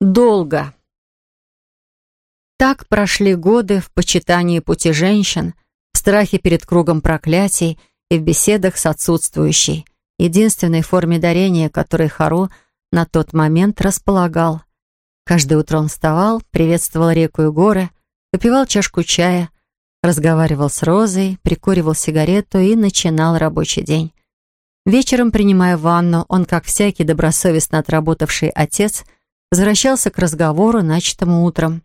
Долго. Так прошли годы в почитании пути женщин, в страхе перед кругом проклятий и в беседах с отсутствующей, единственной форме дарения, которой Хару на тот момент располагал. Каждое утро он вставал, приветствовал реку и горы, выпивал чашку чая, разговаривал с Розой, прикуривал сигарету и начинал рабочий день. Вечером, принимая ванну, он, как всякий добросовестно отработавший отец, возвращался к разговору, начатому утром.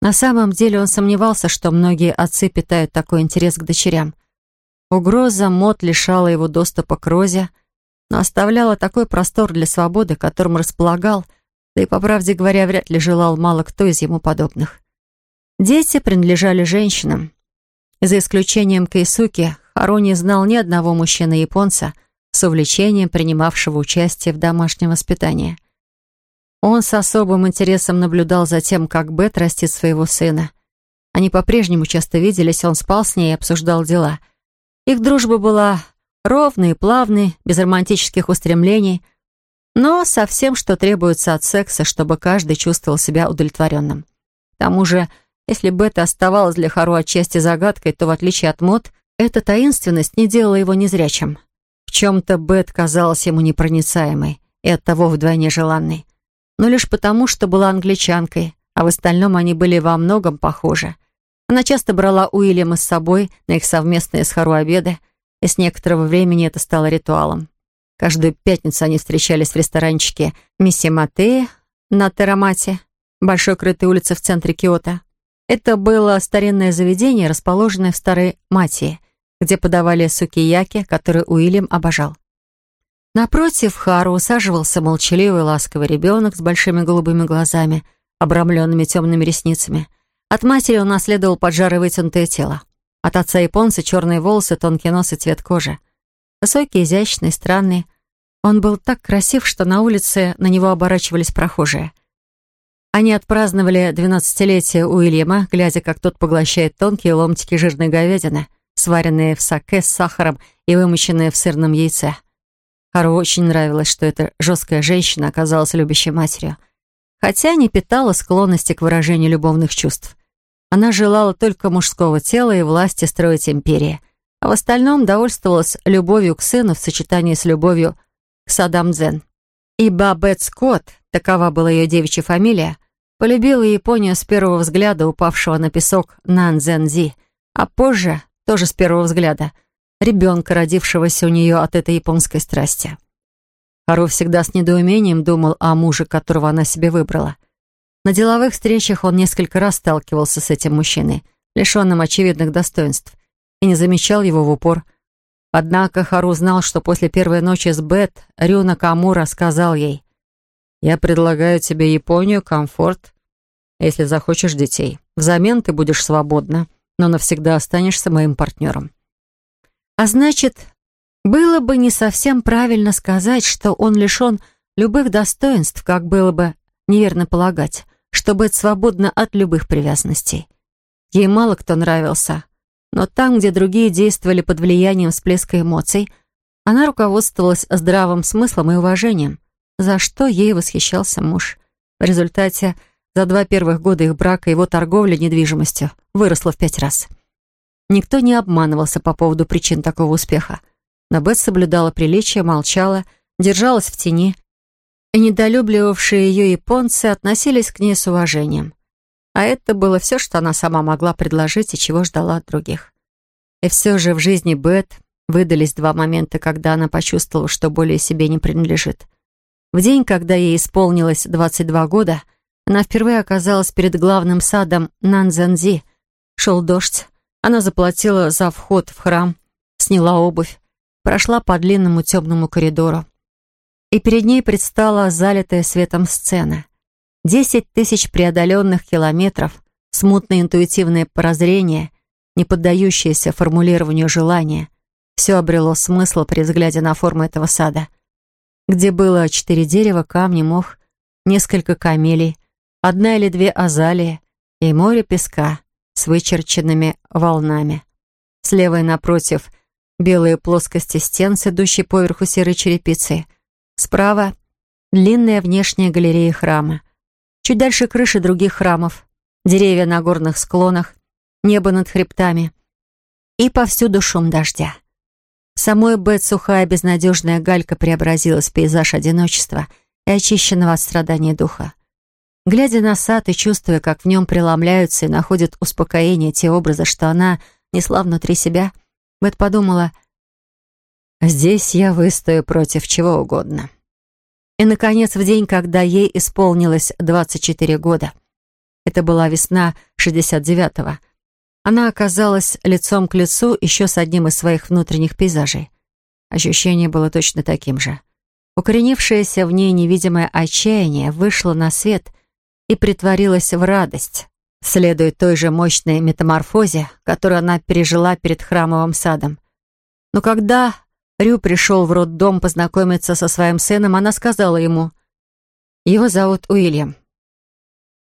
На самом деле он сомневался, что многие отцы питают такой интерес к дочерям. Угроза мод лишала его доступа к Розе, но оставляла такой простор для свободы, которым располагал, да и, по правде говоря, вряд ли желал мало кто из ему подобных. Дети принадлежали женщинам. За исключением Кейсуки, Хару не знал ни одного мужчины-японца с увлечением принимавшего участие в домашнем воспитании. Он с особым интересом наблюдал за тем, как Бет растит своего сына. Они по-прежнему часто виделись, он спал с ней и обсуждал дела. Их дружба была ровной плавной, без романтических устремлений, но со всем, что требуется от секса, чтобы каждый чувствовал себя удовлетворенным. К тому же, если бы это оставалось для Хару отчасти загадкой, то, в отличие от мод, эта таинственность не делала его незрячим. В чем-то Бет казалась ему непроницаемой и оттого вдвойне желанной. Но лишь потому, что была англичанкой, а в остальном они были во многом похожи. Она часто брала Уильяма с собой на их совместные с Хару обеды, и с некоторого времени это стало ритуалом. Каждую пятницу они встречались в ресторанчике Мисси Матеи на Терамате, большой крытой улице в центре Киота. Это было старинное заведение, расположенное в Старой Матии, где подавали сукияки, которые Уильям обожал. Напротив Хару усаживался молчаливый ласковый ребенок с большими голубыми глазами, обрамленными темными ресницами. От матери он наследовал поджарое вытянутое тело. От отца японца черные волосы, тонкий нос и цвет кожи. Высокий, изящный, странный. Он был так красив, что на улице на него оборачивались прохожие. Они отпраздновали двенадцатилетие Уильяма, глядя, как тот поглощает тонкие ломтики жирной говядины, сваренные в саке с сахаром и вымоченные в сырном яйце. Хару очень нравилось, что эта жесткая женщина оказалась любящей матерью, хотя не питала склонности к выражению любовных чувств. Она желала только мужского тела и власти строить империи, а в остальном довольствовалась любовью к сыну в сочетании с любовью к Садам Дзен. И Бабет Скотт, такова была ее девичья фамилия, Полюбила Японию с первого взгляда, упавшего на песок Нанзензи, а позже, тоже с первого взгляда, ребенка, родившегося у нее от этой японской страсти. Хару всегда с недоумением думал о муже, которого она себе выбрала. На деловых встречах он несколько раз сталкивался с этим мужчиной, лишенным очевидных достоинств, и не замечал его в упор. Однако Хару знал, что после первой ночи с Бет Рюна Камура сказал ей «Я предлагаю тебе Японию, комфорт если захочешь детей. Взамен ты будешь свободна, но навсегда останешься моим партнером. А значит, было бы не совсем правильно сказать, что он лишен любых достоинств, как было бы неверно полагать, чтобы быть свободна от любых привязанностей. Ей мало кто нравился, но там, где другие действовали под влиянием всплеска эмоций, она руководствовалась здравым смыслом и уважением, за что ей восхищался муж. В результате за два первых года их брака его торговля недвижимостью выросла в пять раз. Никто не обманывался по поводу причин такого успеха. Но Бет соблюдала приличие, молчала, держалась в тени, и недолюбливавшие ее японцы относились к ней с уважением. А это было все, что она сама могла предложить и чего ждала от других. И все же в жизни Бет выдались два момента, когда она почувствовала, что более себе не принадлежит. В день, когда ей исполнилось 22 года, она впервые оказалась перед главным садом Нанзанзи. Шел дождь. Она заплатила за вход в храм, сняла обувь, прошла по длинному темному коридору. И перед ней предстала залитая светом сцена. Десять тысяч преодоленных километров, смутное интуитивное прозрение, не поддающееся формулированию желания. Все обрело смысл при взгляде на форму этого сада, где было четыре дерева, камни, мох, несколько камелий, одна или две азалии и море песка с вычерченными волнами. Слева и напротив белые плоскости стен с идущей поверху серой черепицей. Справа длинная внешняя галерея храма. Чуть дальше крыши других храмов, деревья на горных склонах, небо над хребтами. И повсюду шум дождя. Самой Бет сухая безнадежная галька преобразилась в пейзаж одиночества и очищенного от страдания духа. Глядя на сад и чувствуя, как в нем преломляются и находят успокоение те образы, что она несла внутри себя, Бет подумала, «Здесь я выстою против чего угодно». И, наконец, в день, когда ей исполнилось 24 года, это была весна 69-го, она оказалась лицом к лицу еще с одним из своих внутренних пейзажей. Ощущение было точно таким же. Укоренившееся в ней невидимое отчаяние вышло на свет и притворилось в радость, следуя той же мощной метаморфозе, которую она пережила перед храмовым садом. Но когда Рю пришел в роддом познакомиться со своим сыном, она сказала ему, «Его зовут Уильям».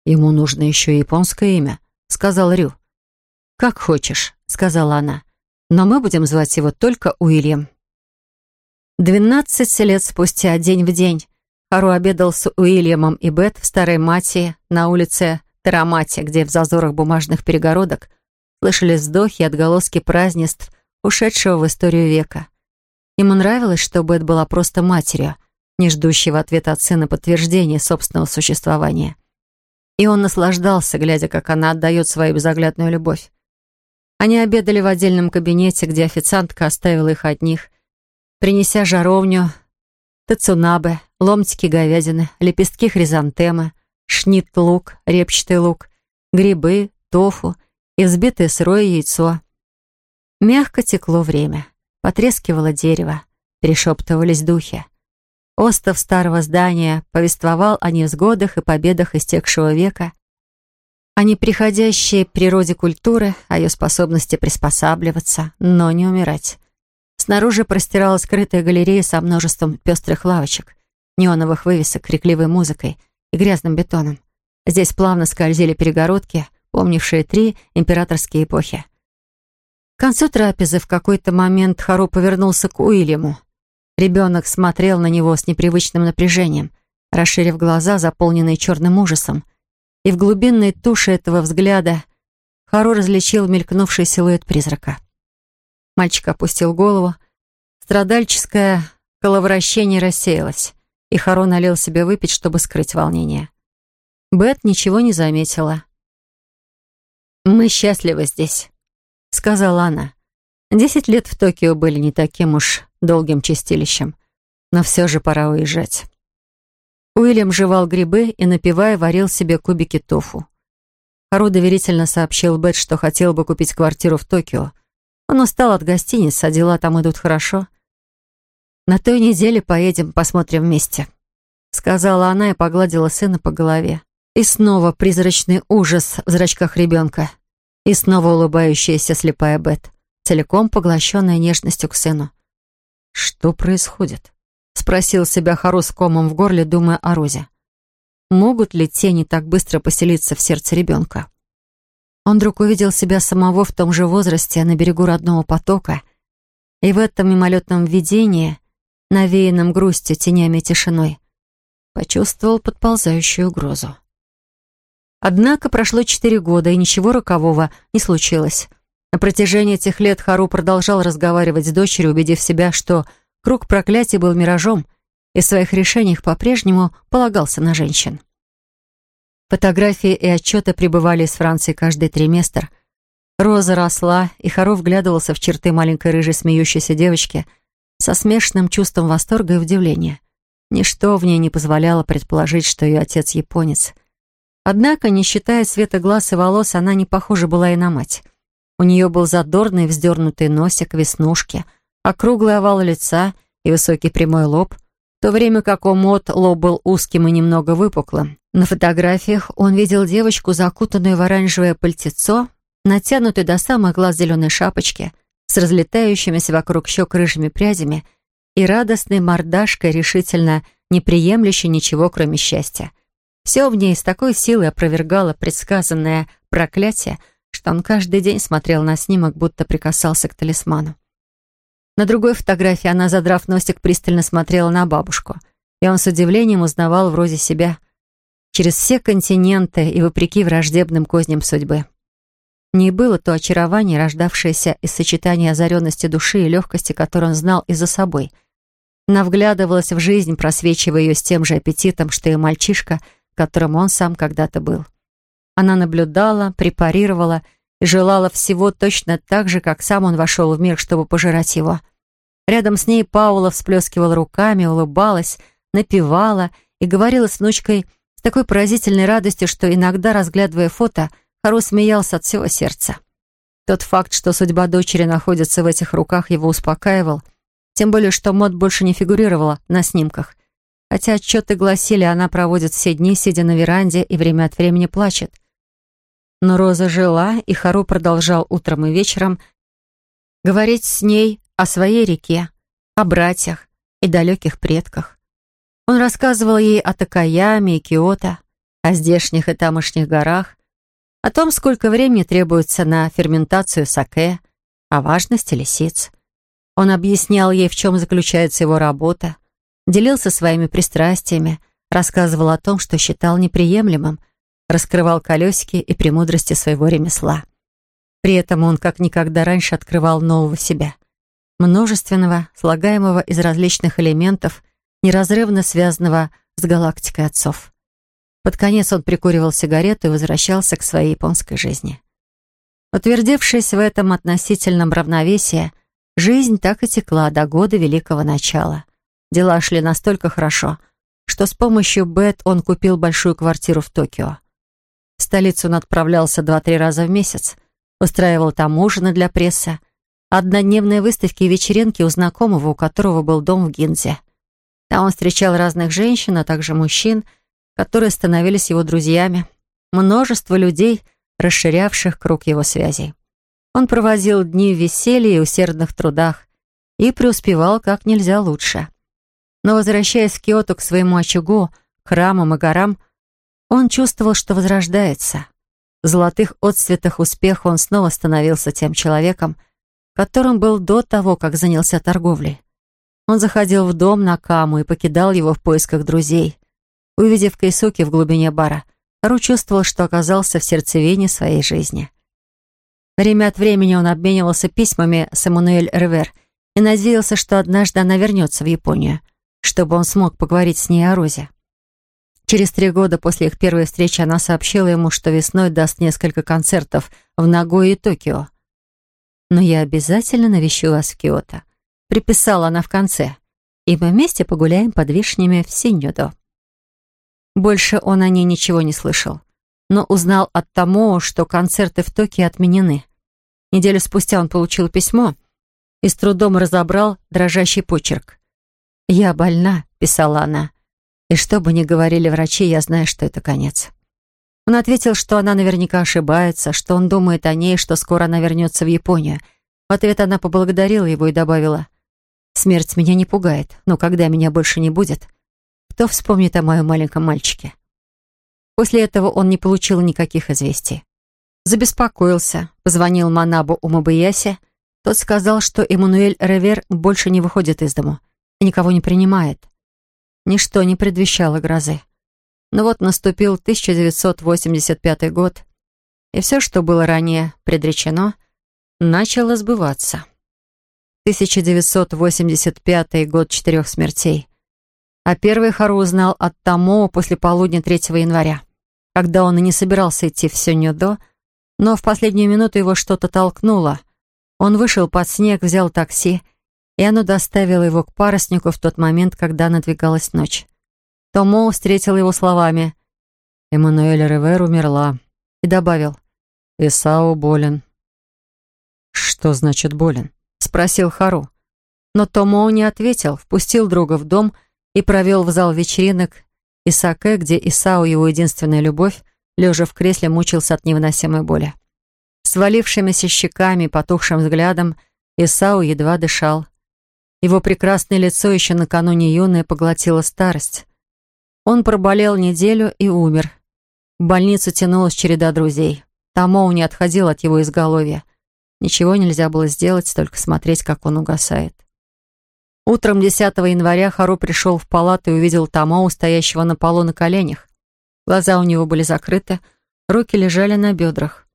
«Ему нужно еще японское имя», — сказал Рю. «Как хочешь», — сказала она, «но мы будем звать его только Уильям». Двенадцать лет спустя, день в день, Хару обедал с Уильямом и Бет в Старой Матии на улице Тарамати, где в зазорах бумажных перегородок слышались вздохи и отголоски празднеств, ушедшего в историю века. Ему нравилось, что Бет была просто матерью, не ждущей в ответ от сына подтверждения собственного существования. И он наслаждался, глядя, как она отдает свою безоглядную любовь. Они обедали в отдельном кабинете, где официантка оставила их одних, принеся жаровню, тацунабе, ломтики говядины, лепестки хризантемы, шнит-лук, репчатый лук, грибы, тофу и взбитое сырое яйцо. Мягко текло время. Потрескивало дерево, перешептывались духи. Остов старого здания повествовал о невзгодах и победах истекшего века, о неприходящей природе культуры, о ее способности приспосабливаться, но не умирать. Снаружи простиралась скрытая галерея со множеством пестрых лавочек, неоновых вывесок, крикливой музыкой и грязным бетоном. Здесь плавно скользили перегородки, помнившие три императорские эпохи. К концу трапезы в какой-то момент Хару повернулся к Уильяму. Ребенок смотрел на него с непривычным напряжением, расширив глаза, заполненные черным ужасом. И в глубинной туше этого взгляда Хару различил мелькнувший силуэт призрака. Мальчик опустил голову. Страдальческое коловращение рассеялось, и Хару налил себе выпить, чтобы скрыть волнение. Бет ничего не заметила. «Мы счастливы здесь», — сказала она. Десять лет в Токио были не таким уж долгим чистилищем, но все же пора уезжать. Уильям жевал грибы и, напивая, варил себе кубики тофу. Хару доверительно сообщил Бет, что хотел бы купить квартиру в Токио. Он устал от гостиниц, а дела там идут хорошо. «На той неделе поедем, посмотрим вместе», — сказала она и погладила сына по голове. И снова призрачный ужас в зрачках ребенка. И снова улыбающаяся слепая Бет, целиком поглощенная нежностью к сыну. «Что происходит?» — спросил себя Хару комом в горле, думая о Розе. «Могут ли тени так быстро поселиться в сердце ребенка?» Он вдруг увидел себя самого в том же возрасте на берегу родного потока, и в этом мимолетном видении, навеянном грустью, тенями и тишиной, почувствовал подползающую угрозу. Однако прошло четыре года, и ничего рокового не случилось. На протяжении этих лет Хару продолжал разговаривать с дочерью, убедив себя, что круг проклятий был миражом, и в своих решениях по-прежнему полагался на женщин. Фотографии и отчеты прибывали из Франции каждый триместр. Роза росла, и Хару вглядывался в черты маленькой рыжей смеющейся девочки со смешанным чувством восторга и удивления. Ничто в ней не позволяло предположить, что ее отец японец. Однако, не считая света глаз и волос, она не похожа была и на мать. У нее был задорный вздернутый носик, веснушки, округлый овал лица и высокий прямой лоб, то время как у Мот лоб был узким и немного выпуклым. На фотографиях он видел девочку, закутанную в оранжевое пальтецо, натянутую до самых глаз зеленой шапочки, с разлетающимися вокруг щек рыжими прядями и радостной мордашкой, решительно не приемлющей ничего, кроме счастья. Все в ней с такой силой опровергало предсказанное проклятие, что он каждый день смотрел на снимок, будто прикасался к талисману. На другой фотографии она, задрав носик, пристально смотрела на бабушку, и он с удивлением узнавал в Розе себя. через все континенты и вопреки враждебным козням судьбы. Не было то очарование, рождавшееся из сочетания озаренности души и легкости, которую он знал и за собой. Она вглядывалась в жизнь, просвечивая ее с тем же аппетитом, что и мальчишка, которым он сам когда-то был. Она наблюдала, препарировала и желала всего точно так же, как сам он вошел в мир, чтобы пожирать его. Рядом с ней Паула всплескивала руками, улыбалась, напевала и говорила с внучкой с такой поразительной радостью, что иногда, разглядывая фото, Хару смеялся от всего сердца. Тот факт, что судьба дочери находится в этих руках, его успокаивал, тем более, что Мод больше не фигурировала на снимках. Хотя отчеты гласили, она проводит все дни, сидя на веранде и время от времени плачет. Но Роза жила, и Хару продолжал утром и вечером говорить с ней о своей реке, о братьях и далеких предках. Он рассказывал ей о Такаяме и Киото, о здешних и тамошних горах, о том, сколько времени требуется на ферментацию саке, о важности лисиц. Он объяснял ей, в чем заключается его работа, делился своими пристрастиями, рассказывал о том, что считал неприемлемым, раскрывал колесики и премудрости своего ремесла. При этом он как никогда раньше открывал нового себя, множественного, слагаемого из различных элементов, неразрывно связанного с галактикой отцов. Под конец он прикуривал сигарету и возвращался к своей японской жизни. Утвердившись в этом относительном равновесии, жизнь так и текла до года Великого Начала. Дела шли настолько хорошо, что с помощью Бет он купил большую квартиру в Токио. Столицу он отправлялся два-три раза в месяц, устраивал там ужины для прессы, однодневные выставки и вечеринки у знакомого, у которого был дом в Гинзе. Там он встречал разных женщин, а также мужчин – которые становились его друзьями, множество людей, расширявших круг его связей. Он проводил дни в веселье и усердных трудах и преуспевал как нельзя лучше. Но, возвращаясь в Киото к своему очагу, храмам и горам, он чувствовал, что возрождается. В золотых отсветах успеха он снова становился тем человеком, которым был до того, как занялся торговлей. Он заходил в дом на Каму и покидал его в поисках друзей. Увидев Кейсуки в глубине бара, Ру чувствовал, что оказался в сердцевине своей жизни. Время от времени он обменивался письмами с Эммануэль Ривер и надеялся, что однажды она вернется в Японию, чтобы он смог поговорить с ней о Розе. Через три года после их первой встречи она сообщила ему, что весной даст несколько концертов в Нагое и Токио. «Но я обязательно навещу вас в Киото», — приписала она в конце, «и мы вместе погуляем под вишнями в Синьюдо». Больше он о ней ничего не слышал, но узнал от Тамо, что концерты в Токио отменены. Неделю спустя он получил письмо и с трудом разобрал дрожащий почерк. «Я больна», — писала она, «и что бы ни говорили врачи, я знаю, что это конец». Он ответил, что она наверняка ошибается, что он думает о ней, что скоро она вернется в Японию. В ответ она поблагодарила его и добавила, «Смерть меня не пугает, но когда меня больше не будет, кто вспомнит о моем маленьком мальчике? После этого он не получил никаких известий. Забеспокоился, позвонил Манабу Умабаясе. Тот сказал, что Эммануэль Ревер больше не выходит из дому и никого не принимает. Ничто не предвещало грозы. Но вот наступил 1985 год, и все, что было ранее предречено, начало сбываться. 1985 год четырех смертей. А первый Хару узнал от Тамо после полудня 3 января, когда он и не собирался идти в Сёньюдо, но в последнюю минуту его что-то толкнуло. Он вышел под снег, взял такси, и оно доставило его к паруснику в тот момент, когда надвигалась ночь. Томо встретил его словами «Эммануэль Ривер умерла» и добавил «Исао болен». «Что значит болен?» — спросил Хару. Но Томо не ответил, впустил друга в дом и, провел в зал вечеринок Исаке, где Исао, его единственная любовь, лежа в кресле, мучился от невыносимой боли. Свалившимися щеками потухшим взглядом Исао едва дышал. Его прекрасное лицо еще накануне юное поглотила старость. Он проболел неделю и умер. В больницу тянулась череда друзей. Тамоу не отходил от его изголовья. Ничего нельзя было сделать, только смотреть, как он угасает. Утром 10 января Хару пришел в палату и увидел Тамоу, стоящего на полу на коленях. Глаза у него были закрыты, руки лежали на бедрах.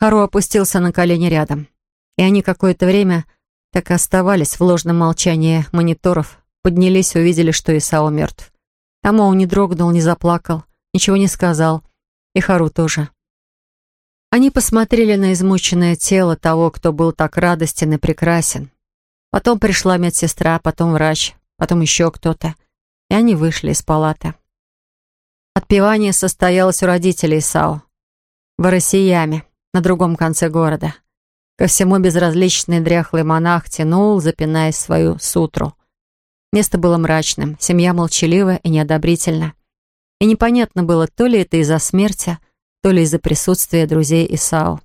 Хару опустился на колени рядом, и они какое-то время так и оставались в ложном молчании мониторов, поднялись увидели, что Исао мертв. Тамоу не дрогнул, не заплакал, ничего не сказал, и Хару тоже. Они посмотрели на измученное тело того, кто был так радостен и прекрасен. Потом пришла медсестра, потом врач, потом еще кто-то, и они вышли из палаты. Отпевание состоялось у родителей Исао, в Арасияме, на другом конце города. Ко всему безразличный дряхлый монах тянул, запинаясь свою сутру. Место было мрачным, семья молчалива и неодобрительна. И непонятно было, то ли это из-за смерти, то ли из-за присутствия друзей Исао.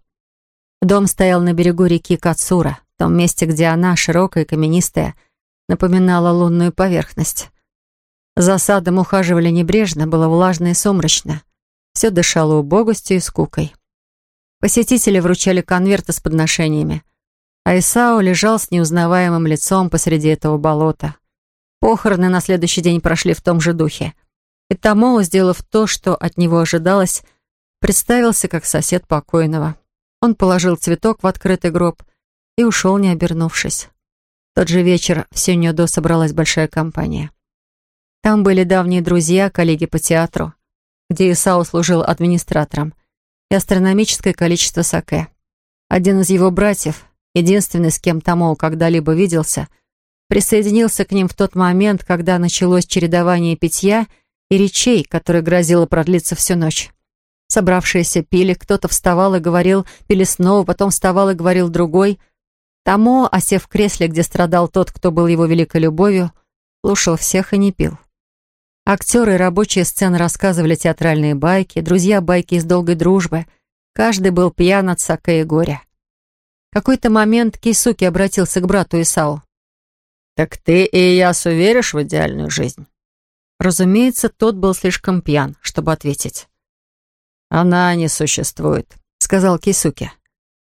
Дом стоял на берегу реки Кацура, в том месте, где она, широкая и каменистая, напоминала лунную поверхность. За садом ухаживали небрежно, было влажно и сумрачно. Все дышало убогостью и скукой. Посетители вручали конверты с подношениями, а Исао лежал с неузнаваемым лицом посреди этого болота. Похороны на следующий день прошли в том же духе. И Тамоу, сделав то, что от него ожидалось, представился как сосед покойного. Он положил цветок в открытый гроб и ушел, не обернувшись. В тот же вечер в Сюньодо собралась большая компания. Там были давние друзья, коллеги по театру, где Исао служил администратором, и астрономическое количество саке. Один из его братьев, единственный, с кем Тамоу когда-либо виделся, присоединился к ним в тот момент, когда началось чередование питья и речей, которое грозило продлиться всю ночь. Собравшиеся пили, кто-то вставал и говорил, пили снова, потом вставал и говорил другой. Тамо, осев в кресле, где страдал тот, кто был его великой любовью, слушал всех и не пил. Актеры и рабочие сцены рассказывали театральные байки, друзья байки из долгой дружбы. Каждый был пьян от саке и горя. В какой-то момент Кейсуки обратился к брату Исао. «Так ты и Ясу веришь в идеальную жизнь?» Разумеется, тот был слишком пьян, чтобы ответить. «Она не существует», — сказал Кисуки.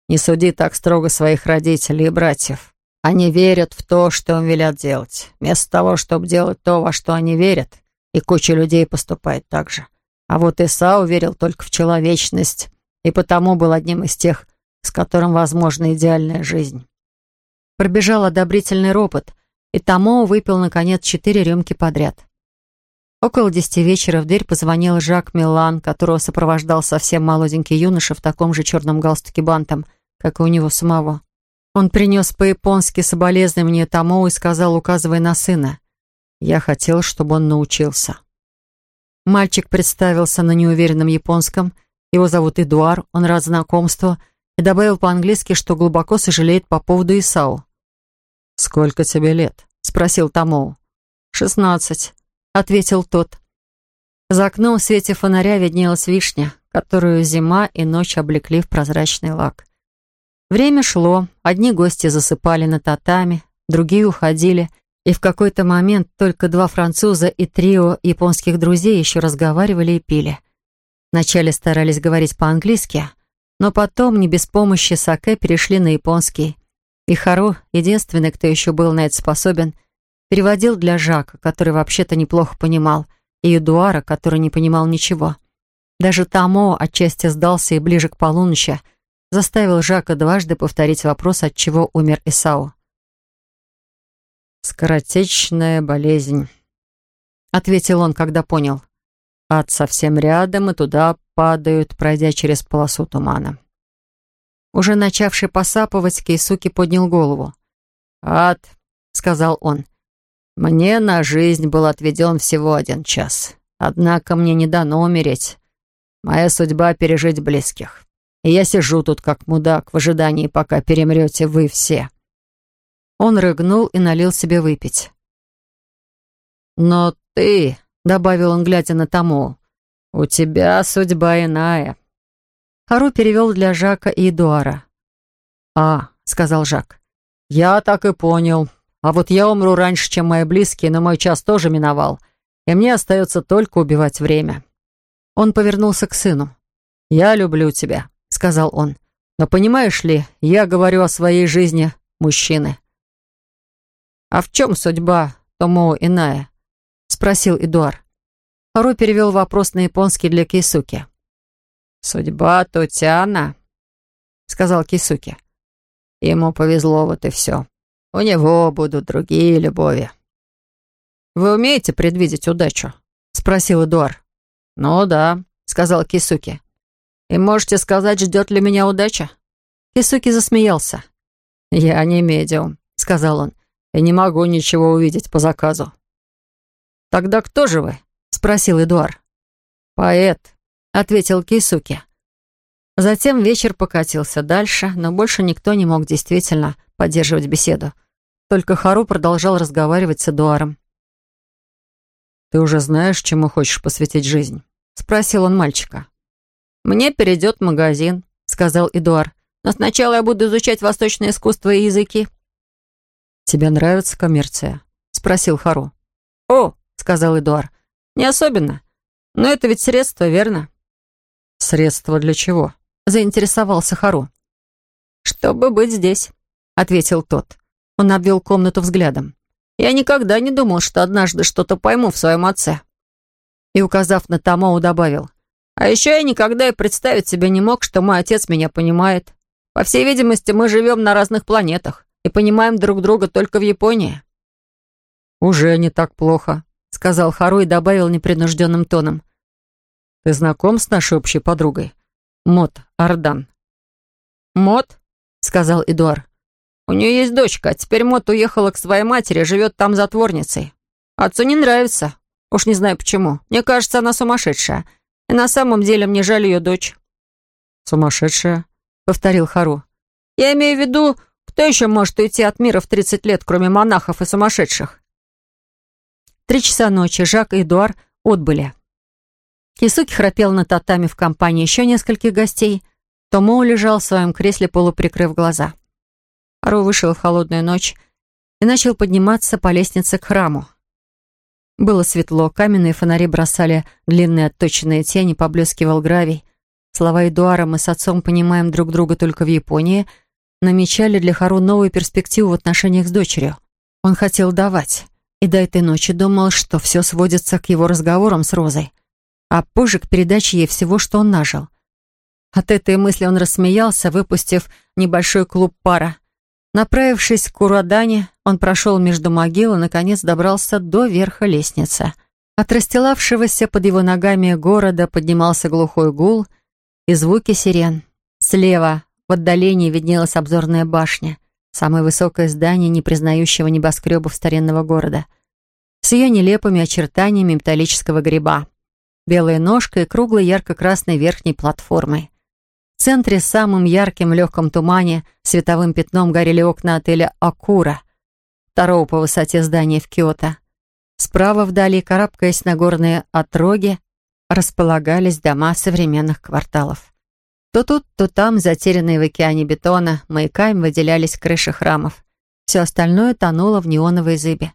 «Не суди так строго своих родителей и братьев. Они верят в то, что им велят делать. Вместо того, чтобы делать то, во что они верят, и куча людей поступает так же. А вот Исау верил только в человечность, и потому был одним из тех, с которым возможна идеальная жизнь». Пробежал одобрительный ропот, и Тамо выпил, наконец, четыре рюмки подряд. Около десяти вечера в дверь позвонил Жак Милан, которого сопровождал совсем молоденький юноша в таком же черном галстуке бантом, как и у него самого. Он принес по-японски соболезнование тому и сказал, указывая на сына, «Я хотел, чтобы он научился». Мальчик представился на неуверенном японском. Его зовут Эдуар, он рад знакомству, и добавил по-английски, что глубоко сожалеет по поводу Исау. «Сколько тебе лет?» — спросил Тамоу. «Шестнадцать» ответил тот. За окном в свете фонаря виднелась вишня, которую зима и ночь облекли в прозрачный лак. Время шло, одни гости засыпали на татами, другие уходили, и в какой-то момент только два француза и трио японских друзей еще разговаривали и пили. Вначале старались говорить по-английски, но потом, не без помощи Саке, перешли на японский. И Хару, единственный, кто еще был на это способен, Переводил для Жака, который вообще-то неплохо понимал, и Эдуара, который не понимал ничего. Даже Тамо отчасти сдался и ближе к полуночи заставил Жака дважды повторить вопрос, от чего умер Исау. «Скоротечная болезнь», — ответил он, когда понял. «Ад совсем рядом, и туда падают, пройдя через полосу тумана». Уже начавший посапывать, Кейсуки поднял голову. «Ад», — сказал он, мне на жизнь был отведен всего один час. Однако мне не дано умереть. Моя судьба — пережить близких. И я сижу тут как мудак в ожидании, пока перемрете вы все». Он рыгнул и налил себе выпить. «Но ты», — добавил он, глядя на Тому, — «у тебя судьба иная». Хару перевел для Жака и Эдуара. «А», — сказал Жак, — «я так и понял. А вот я умру раньше, чем мои близкие, но мой час тоже миновал, и мне остается только убивать время». Он повернулся к сыну. «Я люблю тебя», — сказал он. «Но понимаешь ли, я говорю о своей жизни мужчины». «А в чем судьба Томо иная?» — спросил Эдуар. Хару перевел вопрос на японский для Кейсуки. «Судьба Тотяна», — сказал Кейсуки. «Ему повезло, вот и все. У него будут другие любови». «Вы умеете предвидеть удачу?» — спросил Эдуар. «Ну да», — сказал Кисуки. «И можете сказать, ждет ли меня удача?» Кисуки засмеялся. «Я не медиум», — сказал он, — «и не могу ничего увидеть по заказу». «Тогда кто же вы?» — спросил Эдуар. «Поэт», — ответил Кисуки. Затем вечер покатился дальше, но больше никто не мог действительно поддерживать беседу. Только Хару продолжал разговаривать с Эдуаром. «Ты уже знаешь, чему хочешь посвятить жизнь?» — спросил он мальчика. «Мне перейдет магазин», — сказал Эдуард. «Но сначала я буду изучать восточное искусство и языки». «Тебе нравится коммерция?» — спросил Хару. «О», — сказал Эдуард, — «не особенно. Но это ведь средство, верно?» «Средство для чего?» — заинтересовался Хару. «Чтобы быть здесь», — ответил тот. Он обвел комнату взглядом. Я никогда не думал, что однажды что-то пойму в своем отце». И, указав на Тамоу, добавил. «А еще я никогда и представить себе не мог, что мой отец меня понимает. По всей видимости, мы живем на разных планетах и понимаем друг друга только в Японии». «Уже не так плохо», — сказал Хару и добавил непринужденным тоном. «Ты знаком с нашей общей подругой? Мот Ардан?» «Мот?» — сказал Эдуард. У нее есть дочка, а теперь Мот уехала к своей матери, живет там затворницей. Отцу не нравится. Уж не знаю почему. Мне кажется, она сумасшедшая. И на самом деле мне жаль ее дочь». «Сумасшедшая?» — повторил Хару. «Я имею в виду, кто еще может уйти от мира в 30 лет, кроме монахов и сумасшедших?» Три часа ночи Жак и Эдуар отбыли. Кисуки храпел на татами в компании еще нескольких гостей. Томо лежал в своем кресле, полуприкрыв глаза. Ару вышел в холодную ночь и начал подниматься по лестнице к храму. Было светло, каменные фонари бросали длинные отточенные тени, поблескивал гравий. Слова Эдуара «Мы с отцом понимаем друг друга только в Японии» намечали для Хару новую перспективу в отношениях с дочерью. Он хотел давать, и до этой ночи думал, что все сводится к его разговорам с Розой, а позже к передаче ей всего, что он нажил. От этой мысли он рассмеялся, выпустив небольшой клуб пара. Направившись к Урадане, он прошел между могил и, наконец, добрался до верха лестницы. От расстилавшегося под его ногами города поднимался глухой гул и звуки сирен. Слева, в отдалении, виднелась обзорная башня, самое высокое здание, не признающего небоскребов старинного города, с ее нелепыми очертаниями металлического гриба, белой ножкой и круглой ярко-красной верхней платформой. В центре самым ярким в легком тумане световым пятном горели окна отеля «Акура», второго по высоте здания в Киото. Справа вдали, карабкаясь на горные отроги, располагались дома современных кварталов. То тут, то там, затерянные в океане бетона, маяками выделялись крыши храмов. Все остальное тонуло в неоновой зыбе.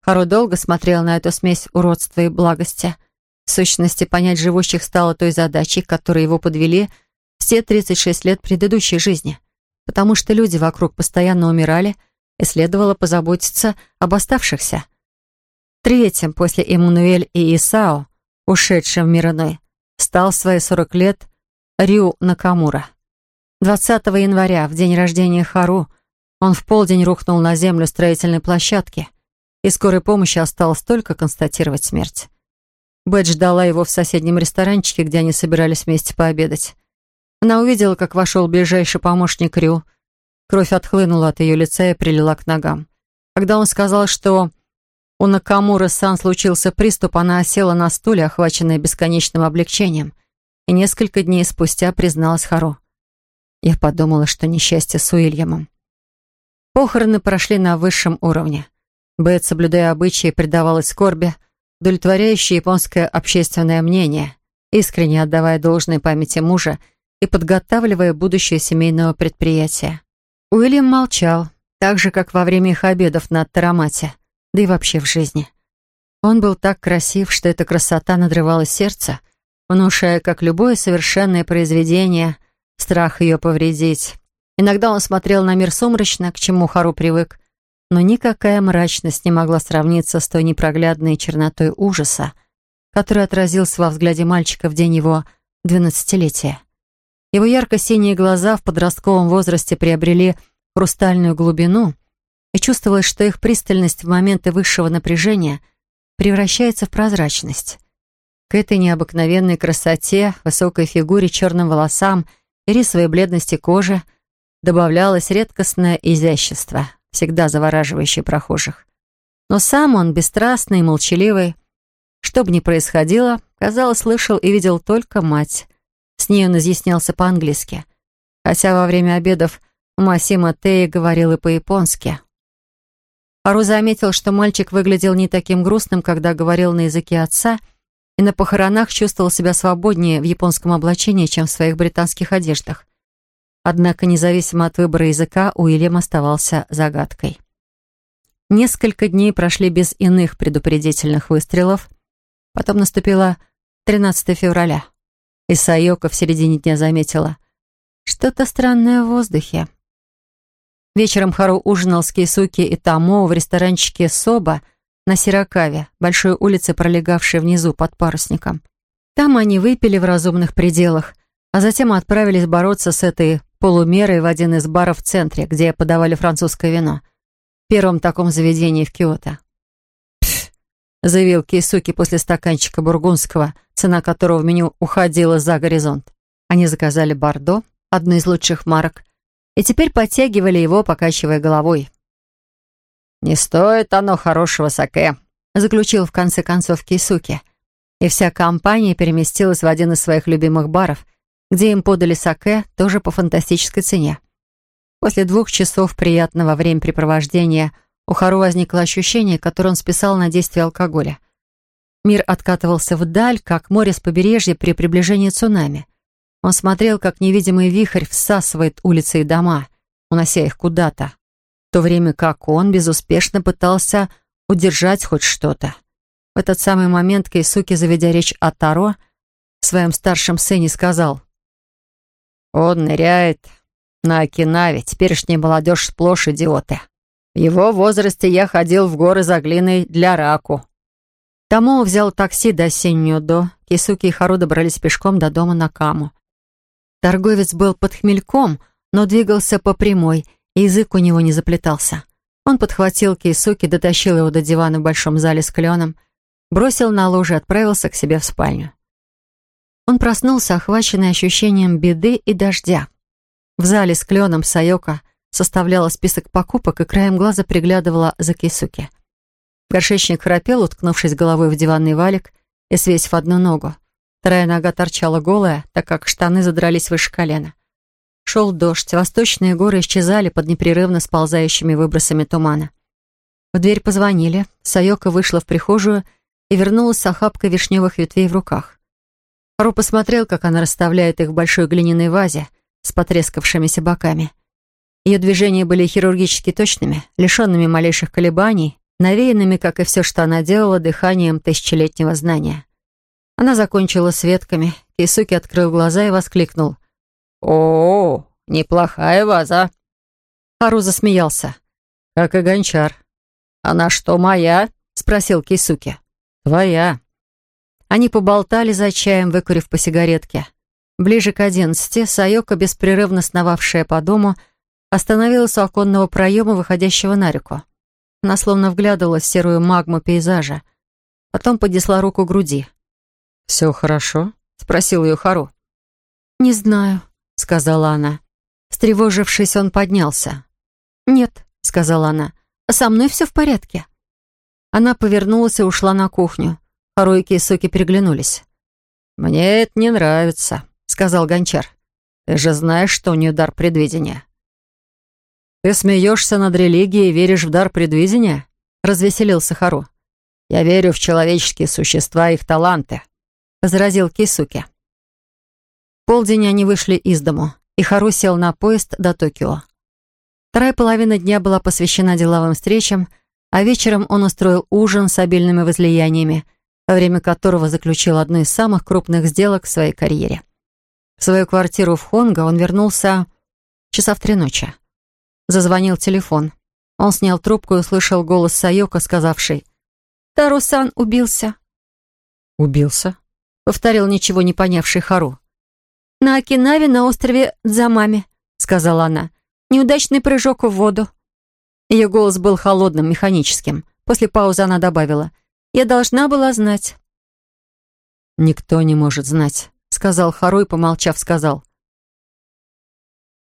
Хару долго смотрел на эту смесь уродства и благости. В сущности, понять живущих стало той задачей, которой его подвели – все 36 лет предыдущей жизни, потому что люди вокруг постоянно умирали, и следовало позаботиться об оставшихся. Третьим после Эммануэль и Исао, ушедшим в мир иной, стал свои 40 лет Рю Накамура. 20 января, в день рождения Хару, он в полдень рухнул на землю строительной площадки, и скорой помощи осталось только констатировать смерть. Бет ждала его в соседнем ресторанчике, где они собирались вместе пообедать. Она увидела, как вошел ближайший помощник Рю. Кровь отхлынула от ее лица и прилила к ногам. Когда он сказал, что у Накамуры Сан случился приступ, она осела на стуле, охваченная бесконечным облегчением, и несколько дней спустя призналась Хару. Я подумала, что несчастье с Уильямом. Похороны прошли на высшем уровне. Бет, соблюдая обычаи, предавалась скорби, удовлетворяющее японское общественное мнение, искренне отдавая должное памяти мужа и подготавливая будущее семейного предприятия. Уильям молчал, так же, как во время их обедов на Тарамате, да и вообще в жизни. Он был так красив, что эта красота надрывала сердце, внушая, как любое совершенное произведение, страх ее повредить. Иногда он смотрел на мир сумрачно, к чему Хару привык, но никакая мрачность не могла сравниться с той непроглядной чернотой ужаса, который отразился во взгляде мальчика в день его двенадцатилетия. Его ярко-синие глаза в подростковом возрасте приобрели хрустальную глубину, и чувствовалось, что их пристальность в моменты высшего напряжения превращается в прозрачность. К этой необыкновенной красоте, высокой фигуре, черным волосам и рисовой бледности кожи добавлялось редкостное изящество, всегда завораживающее прохожих. Но сам он, бесстрастный и молчаливый, что бы ни происходило, казалось, слышал и видел только мать. С ней он изъяснялся по-английски. Хотя во время обедов Масима Теи говорил и по-японски. Ару заметил, что мальчик выглядел не таким грустным, когда говорил на языке отца — и на похоронах чувствовал себя свободнее в японском облачении, чем в своих британских одеждах. Однако, независимо от выбора языка, Уильям оставался загадкой. Несколько дней прошли без иных предупредительных выстрелов. Потом наступило 13 февраля, и Сайока в середине дня заметила что-то странное в воздухе. Вечером Хару ужинал с Кейсуки и Тамо в ресторанчике «Соба», на Сиракаве, большой улице, пролегавшей внизу под парусником. Там они выпили в разумных пределах, а затем отправились бороться с этой полумерой в один из баров в центре, где подавали французское вино. В первом таком заведении в Киото. «Пф», — заявил Кейсуки после стаканчика бургундского, цена которого в меню уходила за горизонт. Они заказали Бордо, одну из лучших марок, и теперь подтягивали его, покачивая головой. «Не стоит оно хорошего саке», — заключил в конце концов Кисуки. И вся компания переместилась в один из своих любимых баров, где им подали саке тоже по фантастической цене. После двух часов приятного времяпрепровождения у Хару возникло ощущение, которое он списал на действие алкоголя. Мир откатывался вдаль, как море с побережья при приближении цунами. Он смотрел, как невидимый вихрь всасывает улицы и дома, унося их куда-то, в то время как он безуспешно пытался удержать хоть что-то. В этот самый момент Кейсуки, заведя речь о Таро, своем старшем сыне сказал, «Он ныряет на Окинаве, теперешняя молодежь сплошь идиоты. В его возрасте я ходил в горы за глиной для раку». Тамо взял такси до Синьюдо, Кисуки и Хару добрались пешком до дома на Каму. Торговец был под хмельком, но двигался по прямой — язык у него не заплетался. Он подхватил Кейсуки, дотащил его до дивана в большом зале с кленом, бросил на ложе и отправился к себе в спальню. Он проснулся, охваченный ощущением беды и дождя. В зале с кленом Сайока составляла список покупок и краем глаза приглядывала за Кейсуки. Горшечник храпел, уткнувшись головой в диванный валик и свесив одну ногу. Вторая нога торчала голая, так как штаны задрались выше колена. Шел дождь, восточные горы исчезали под непрерывно сползающими выбросами тумана. В дверь позвонили, Сайока вышла в прихожую и вернулась с охапкой вишневых ветвей в руках. Ру посмотрел, как она расставляет их в большой глиняной вазе с потрескавшимися боками. Ее движения были хирургически точными, лишенными малейших колебаний, навеянными, как и все, что она делала, дыханием тысячелетнего знания. Она закончила с ветками, Кейсуки открыл глаза и воскликнул. «О, неплохая ваза!» Хару засмеялся. «Как и гончар». «Она что, моя?» — спросил Кисуки. «Твоя». Они поболтали за чаем, выкурив по сигаретке. Ближе к одиннадцати Сайока, беспрерывно сновавшая по дому, остановилась у оконного проема, выходящего на реку. Она словно вглядывалась в серую магму пейзажа. Потом поднесла руку к груди. «Все хорошо?» — спросил ее Хару. «Не знаю», — сказала она. Встревожившись, он поднялся. «Нет», — сказала она, — «со мной все в порядке». Она повернулась и ушла на кухню. Харуики и Соки переглянулись. «Мне это не нравится», — сказал Гончар. «Ты же знаешь, что у нее дар предвидения». «Ты смеешься над религией и веришь в дар предвидения?» — развеселился Хару. «Я верю в человеческие существа и их таланты», — возразил Кисуки полдень они вышли из дому, и Хару сел на поезд до Токио. Вторая половина дня была посвящена деловым встречам, а вечером он устроил ужин с обильными возлияниями, во время которого заключил одну из самых крупных сделок в своей карьере. В свою квартиру в Хонго он вернулся часа в три ночи. Зазвонил телефон. Он снял трубку и услышал голос Сайока, сказавший «Тарусан убился». «Убился?» — повторил ничего не понявший Хару. «На Окинаве на острове Дзамами», — сказала она. «Неудачный прыжок в воду». Ее голос был холодным, механическим. После паузы она добавила. «Я должна была знать». «Никто не может знать», — сказал Хару и, помолчав, сказал.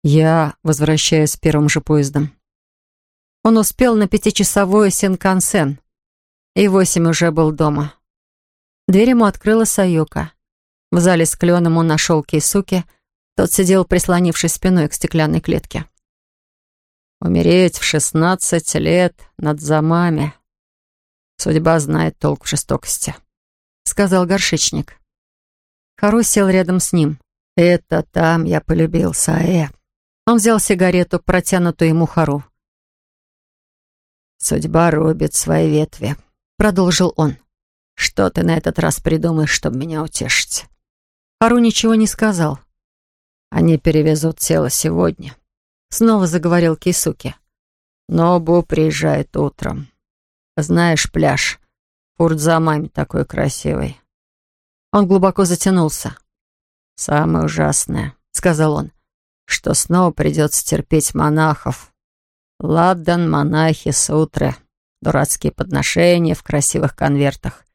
«Я возвращаюсь первым же поездом». Он успел на пятичасовой Синкансен, и восемь уже был дома. Дверь ему открыла Саюка. В зале с кленом он нашел Кейсуки. Тот сидел, прислонившись спиной к стеклянной клетке. «Умереть в шестнадцать лет над замами. Судьба знает толк в жестокости», — сказал горшечник. Хару сел рядом с ним. «Это там я полюбил Саэ». Он взял сигарету, протянутую ему Хару. «Судьба рубит свои ветви», — продолжил он. «Что ты на этот раз придумаешь, чтобы меня утешить?» Хару ничего не сказал. «Они перевезут тело сегодня», — снова заговорил Кисуки. «Нобу приезжает утром. Знаешь пляж, Фурдзамами такой красивый». Он глубоко затянулся. «Самое ужасное», — сказал он, — «что снова придется терпеть монахов, Ладан, монахи, сутры, дурацкие подношения в красивых конвертах.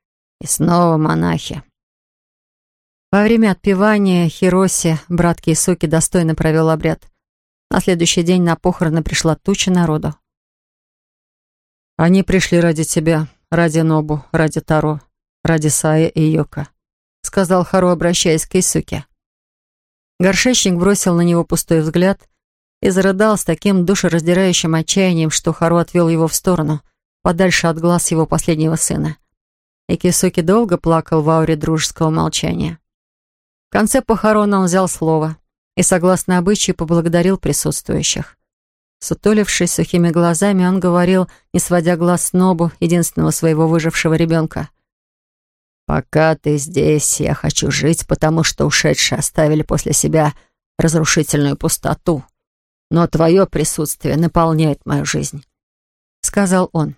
И снова монахи. Во время отпевания Хироси, брат Кейсуки, достойно провел обряд. На следующий день на похороны пришла туча народу. «Они пришли ради тебя, ради Нобу, ради Таро, ради Саи и Йока», сказал Хару, обращаясь к Кейсуке. Горшечник бросил на него пустой взгляд и зарыдал с таким душераздирающим отчаянием, что Хару отвел его в сторону, подальше от глаз его последнего сына. И Кисуки долго плакал в ауре дружеского молчания. В конце похорона он взял слово и, согласно обычаю, поблагодарил присутствующих. Сутулившись сухими глазами, он говорил, не сводя глаз с Нобу, единственного своего выжившего ребенка. «Пока ты здесь, я хочу жить, потому что ушедшие оставили после себя разрушительную пустоту но твое присутствие наполняет мою жизнь», — сказал он.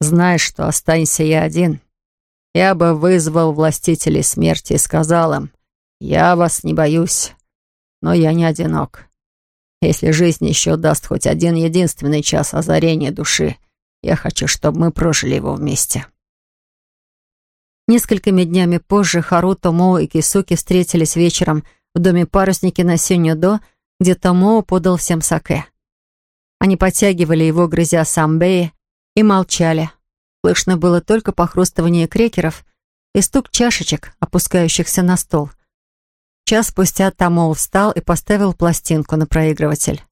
«Знаешь, что останься я один, я бы вызвал властителей смерти и сказал им, я вас не боюсь, но я не одинок. Если жизнь еще даст хоть один единственный час озарения души, я хочу, чтобы мы прожили его вместе». Несколькими днями позже Харуто, Моу и Кисуки встретились вечером в доме парусники на Синьо-До, где Томоо подал всем саке. Они подтягивали его, грызя самбеи, и молчали. Слышно было только похрустывание крекеров и стук чашечек, опускающихся на стол. Час спустя Томоо встал и поставил пластинку на проигрыватель.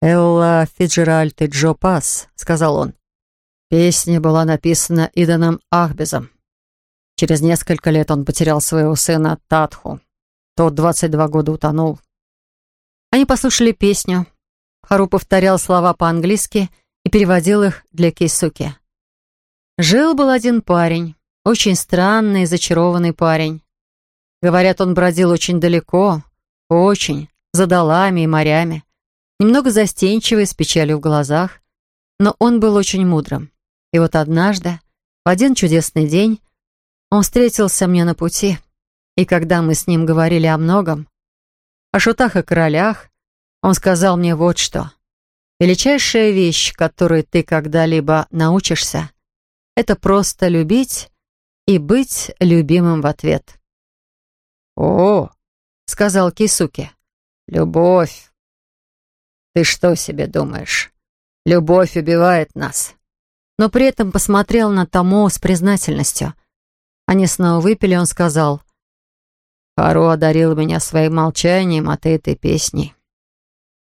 «Элла Фиджеральд и Джо Пас», — сказал он. Песня была написана Иданом Ахбезом. Через несколько лет он потерял своего сына Татху. Тот 22 года утонул. Они послушали песню. Хару повторял слова по-английски и переводил их для Кейсуки. Жил-был один парень, очень странный, зачарованный парень. Говорят, он бродил очень далеко, очень, за долами и морями. Немного застенчивый, с печалью в глазах, но он был очень мудрым. И вот однажды, в один чудесный день, он встретился мне на пути, и когда мы с ним говорили о многом, о шутах и королях, он сказал мне вот что. Величайшая вещь, которой ты когда-либо научишься, это просто любить и быть любимым в ответ. «О!» — сказал Кисуки. «Любовь! Ты что себе думаешь? Любовь убивает нас!» Но при этом посмотрел на Томо с признательностью. Они снова выпили, он сказал, Харо одарил меня своим молчанием от этой песни.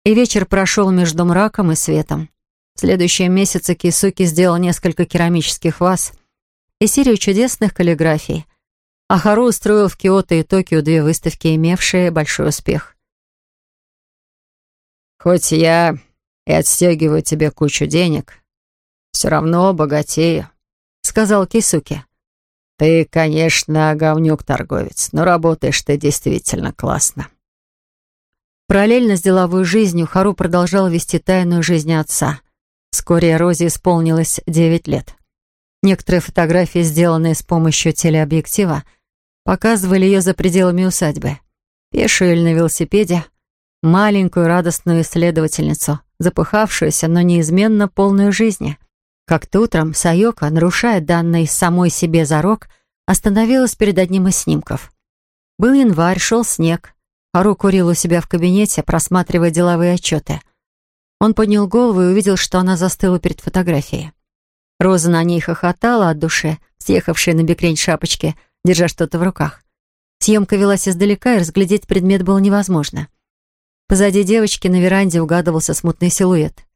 И вечер прошел между мраком и светом. В следующем месяце Кисуки сделал несколько керамических ваз и серию чудесных каллиграфий. А Хару устроил в Киото и Токио две выставки, имевшие большой успех. «Хоть я и отстегиваю тебе кучу денег, все равно богатею», — сказал Кисуки. «Ты, конечно, говнюк-торговец, но работаешь ты действительно классно». Параллельно с деловой жизнью Хару продолжал вести тайную жизнь отца. Вскоре Розе исполнилось девять лет. Некоторые фотографии, сделанные с помощью телеобъектива, показывали ее за пределами усадьбы. Пешую или на велосипеде, маленькую радостную исследовательницу, запыхавшуюся, но неизменно полную жизни. Как-то утром Сайока, нарушая данный самой себе зарок, остановилась перед одним из снимков. Был январь, шел снег. Хару курил у себя в кабинете, просматривая деловые отчеты. Он поднял голову и увидел, что она застыла перед фотографией. Роза на ней хохотала от души, съехавшая на бекрень шапочки, держа что-то в руках. Съемка велась издалека, и разглядеть предмет было невозможно. Позади девочки на веранде угадывался смутный силуэт.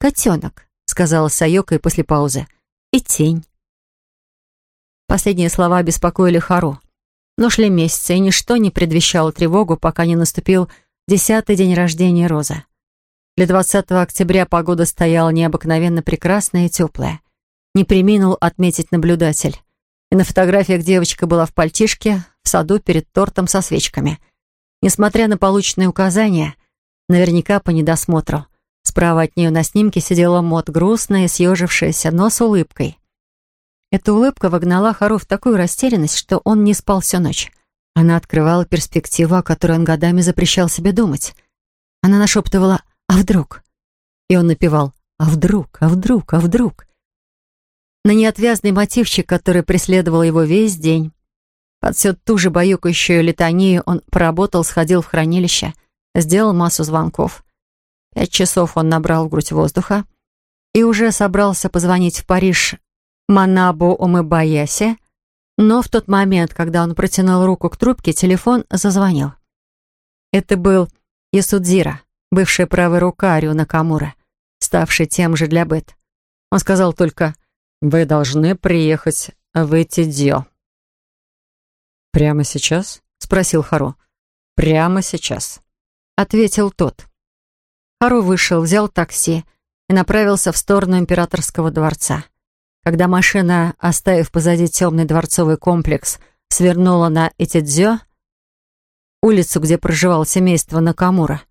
«Котенок», — сказала Сайока и после паузы. «И тень». Последние слова беспокоили Хару. Но шли месяцы, и ничто не предвещало тревогу, пока не наступил десятый день рождения Розы. Для 20 октября погода стояла необыкновенно прекрасная и теплая. Не приминул отметить наблюдатель. И на фотографиях девочка была в пальтишке, в саду перед тортом со свечками. Несмотря на полученные указания, наверняка по недосмотру, справа от нее на снимке сидела Мот, грустная съежившаяся, но с улыбкой. Эта улыбка вогнала Хару в такую растерянность, что он не спал всю ночь. Она открывала перспективу, о которой он годами запрещал себе думать. Она нашептывала «А вдруг?». И он напевал «А вдруг? А вдруг? А вдруг?». На неотвязный мотивчик, который преследовал его весь день. Под всю ту же баюкающую литанию он поработал, сходил в хранилище, сделал массу звонков. Пять часов он набрал в грудь воздуха и уже собрался позвонить в Париж Манабу Омыбаясе, но в тот момент, когда он протянул руку к трубке, телефон зазвонил. Это был Ясудзира, бывшая правая рука Арю Накамура, ставший тем же для Бет. Он сказал только «Вы должны приехать в Этидио». «Прямо сейчас?» — спросил Харо. «Прямо сейчас», — ответил тот. Харо вышел, взял такси и направился в сторону императорского дворца. Когда машина, оставив позади темный дворцовый комплекс, свернула на Этидзё, улицу, где проживало семейство Накамура,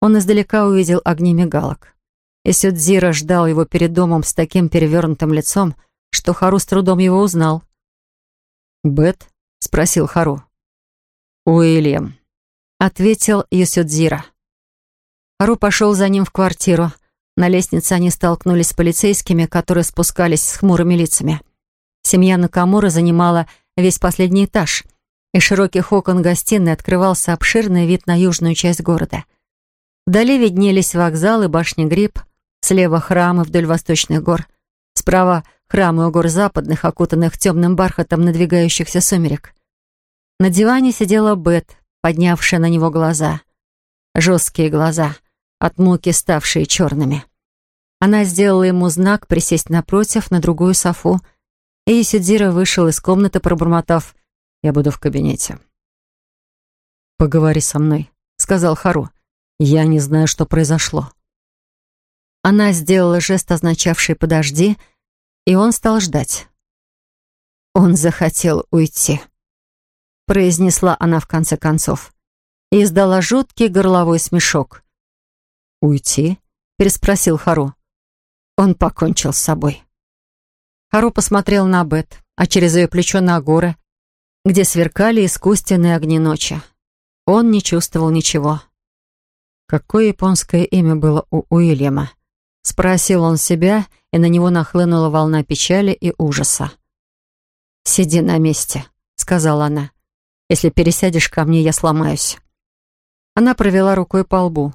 он издалека увидел огни мигалок. Исюдзира ждал его перед домом с таким перевернутым лицом, что Хару с трудом его узнал. «Бет?» — спросил Хару. «Уильям», — ответил Юсюдзира. Хару пошел за ним в квартиру — на лестнице они столкнулись с полицейскими, которые спускались с хмурыми лицами. Семья Накамура занимала весь последний этаж. Из широких окон гостиной открывался обширный вид на южную часть города. Вдали виднелись вокзалы, башни Гриб, слева храмы вдоль восточных гор, справа храмы у гор западных, окутанных темным бархатом надвигающихся сумерек. На диване сидела Бет, поднявшая на него глаза. Жесткие глаза — от муки ставшие черными. Она сделала ему знак присесть напротив, на другую софу, и Исидзира вышел из комнаты, пробормотав «Я буду в кабинете». «Поговори со мной», — сказал Хару. «Я не знаю, что произошло». Она сделала жест, означавший «подожди», и он стал ждать. «Он захотел уйти», — произнесла она в конце концов, и издала жуткий горловой смешок — «Уйти?» — переспросил Хару. Он покончил с собой. Хару посмотрел на Бет, а через ее плечо на горы, где сверкали искусственные огни ночи. Он не чувствовал ничего. Какое японское имя было у Уильяма? Спросил он себя, и на него нахлынула волна печали и ужаса. «Сиди на месте», — сказала она. «Если пересядешь ко мне, я сломаюсь». Она провела рукой по лбу.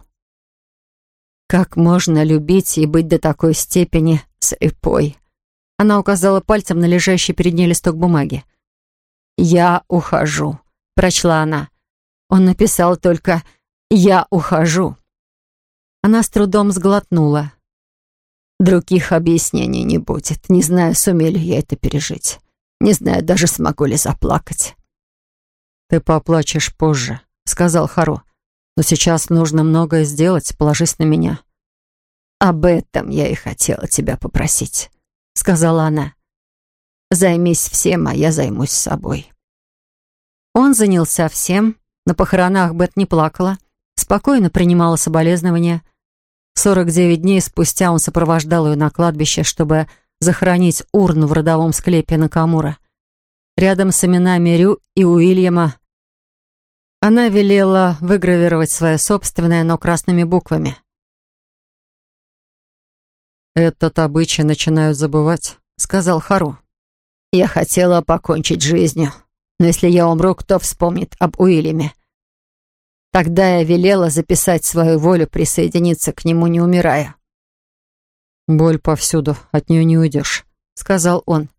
Как можно любить и быть до такой степени слепой? Она указала пальцем на лежащий перед ней листок бумаги. «Я ухожу», — прочла она. Он написал только «Я ухожу». Она с трудом сглотнула. Других объяснений не будет. Не знаю, сумею ли я это пережить. Не знаю, даже смогу ли заплакать. «Ты поплачешь позже», — сказал Харо. Но сейчас нужно многое сделать, положись на меня». «Об этом я и хотела тебя попросить», — сказала она. «Займись всем, а я займусь собой». Он занялся всем. На похоронах Бет не плакала, спокойно принимала соболезнования. 49 дней спустя он сопровождал ее на кладбище, чтобы захоронить урну в родовом склепе Накамура. Рядом с именами Рю и Уильяма она велела выгравировать свое собственное, но красными буквами. «Этот обычай начинают забывать», — сказал Хару. «Я хотела покончить жизнью, но если я умру, кто вспомнит об Уильяме? Тогда я велела записать свою волю присоединиться к нему, не умирая». «Боль повсюду, от нее не уйдешь», — сказал он.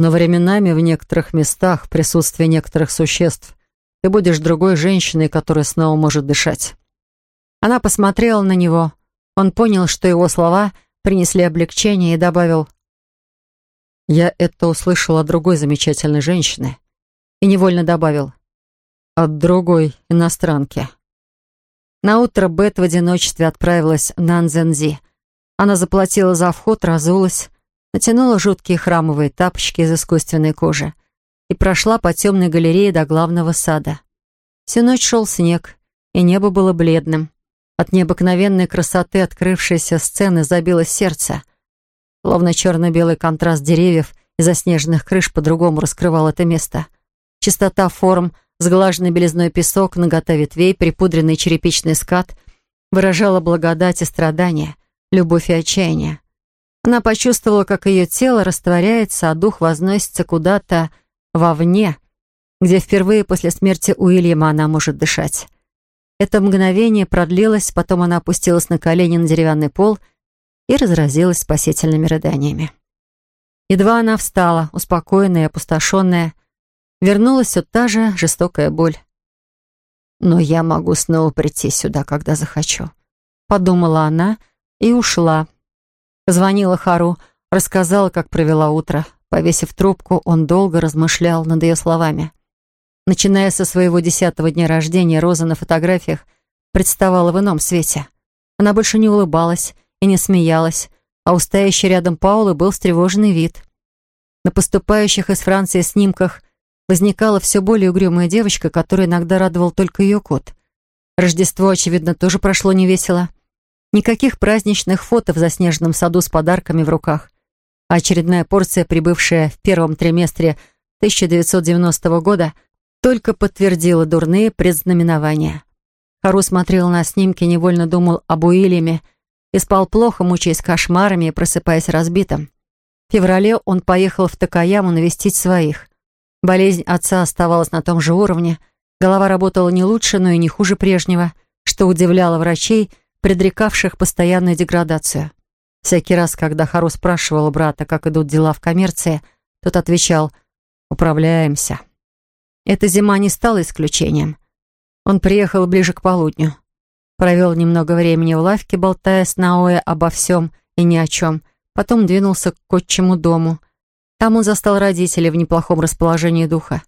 «Но временами в некоторых местах, в присутствии некоторых существ, ты будешь другой женщиной, которая снова может дышать». Она посмотрела на него. Он понял, что его слова принесли облегчение и добавил «Я это услышал от другой замечательной женщины» и невольно добавил «от другой иностранки». Наутро Бет в одиночестве отправилась на Нанзензи. Она заплатила за вход, разулась, натянула жуткие храмовые тапочки из искусственной кожи и прошла по темной галерее до главного сада. Всю ночь шел снег, и небо было бледным. От необыкновенной красоты открывшейся сцены забилось сердце. Словно черно-белый контраст деревьев и заснеженных крыш по-другому раскрывал это место. Чистота форм, сглаженный белизной песок, нагота ветвей, припудренный черепичный скат выражала благодать и страдания, любовь и отчаяние. Она почувствовала, как ее тело растворяется, а дух возносится куда-то вовне, где впервые после смерти Уильяма она может дышать. Это мгновение продлилось, потом она опустилась на колени на деревянный пол и разразилась спасительными рыданиями. Едва она встала, успокоенная и опустошенная, вернулась все та же жестокая боль. «Но я могу снова прийти сюда, когда захочу», — подумала она и ушла. Звонила Хару, рассказала, как провела утро, Повесив трубку, он долго размышлял над ее словами. Начиная со своего десятого дня рождения, Роза на фотографиях представала в ином свете. Она больше не улыбалась и не смеялась, а у стоящей рядом Паулы был встревоженный вид. На поступающих из Франции снимках возникала все более угрюмая девочка, которую иногда радовал только ее кот. Рождество, очевидно, тоже прошло невесело. Никаких праздничных фото в заснеженном саду с подарками в руках очередная порция, прибывшая в первом триместре 1990 года, только подтвердила дурные предзнаменования. Хару смотрел на снимки, невольно думал об Уильяме и спал плохо, мучаясь кошмарами и просыпаясь разбитым. В феврале он поехал в Такаяму навестить своих. Болезнь отца оставалась на том же уровне, голова работала не лучше, но и не хуже прежнего, что удивляло врачей, предрекавших постоянную деградацию. Всякий раз, когда Хару спрашивал брата, как идут дела в коммерции, тот отвечал «Управляемся». Эта зима не стала исключением. Он приехал ближе к полудню. Провел немного времени в лавке, болтая с Наоэ обо всем и ни о чем. Потом двинулся к отчему дому. Там он застал родителей в неплохом расположении духа.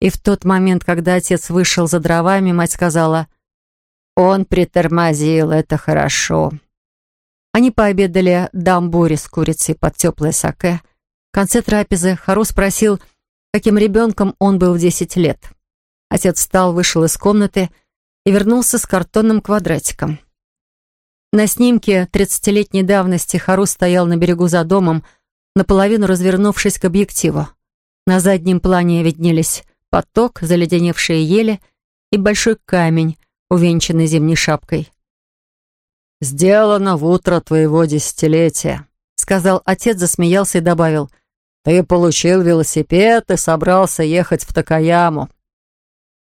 И в тот момент, когда отец вышел за дровами, мать сказала «Он притормозил, это хорошо». Они пообедали дамбури с курицей под теплое саке. В конце трапезы Хару спросил, каким ребенком он был в 10 лет. Отец встал, вышел из комнаты и вернулся с картонным квадратиком. На снимке 30-летней давности Хару стоял на берегу за домом, наполовину развернувшись к объективу. На заднем плане виднелись поток, заледеневшие ели и большой камень, увенчанный зимней шапкой. «Сделано в утро твоего десятилетия», — сказал отец, засмеялся и добавил. «Ты получил велосипед и собрался ехать в Такаяму».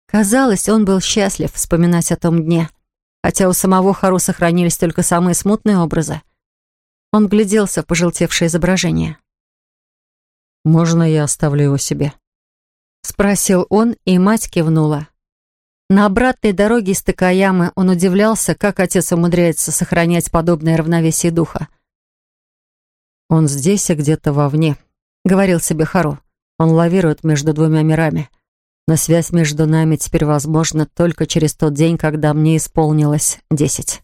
Казалось, он был счастлив вспоминать о том дне, хотя у самого Хару сохранились только самые смутные образы. Он гляделся в пожелтевшее изображение. «Можно я оставлю его себе?» Спросил он, и мать кивнула. На обратной дороге из Такаямы он удивлялся, как отец умудряется сохранять подобное равновесие духа. «Он здесь и где-то вовне», — говорил себе Хару. «Он лавирует между двумя мирами. Но связь между нами теперь возможна только через тот день, когда мне исполнилось десять».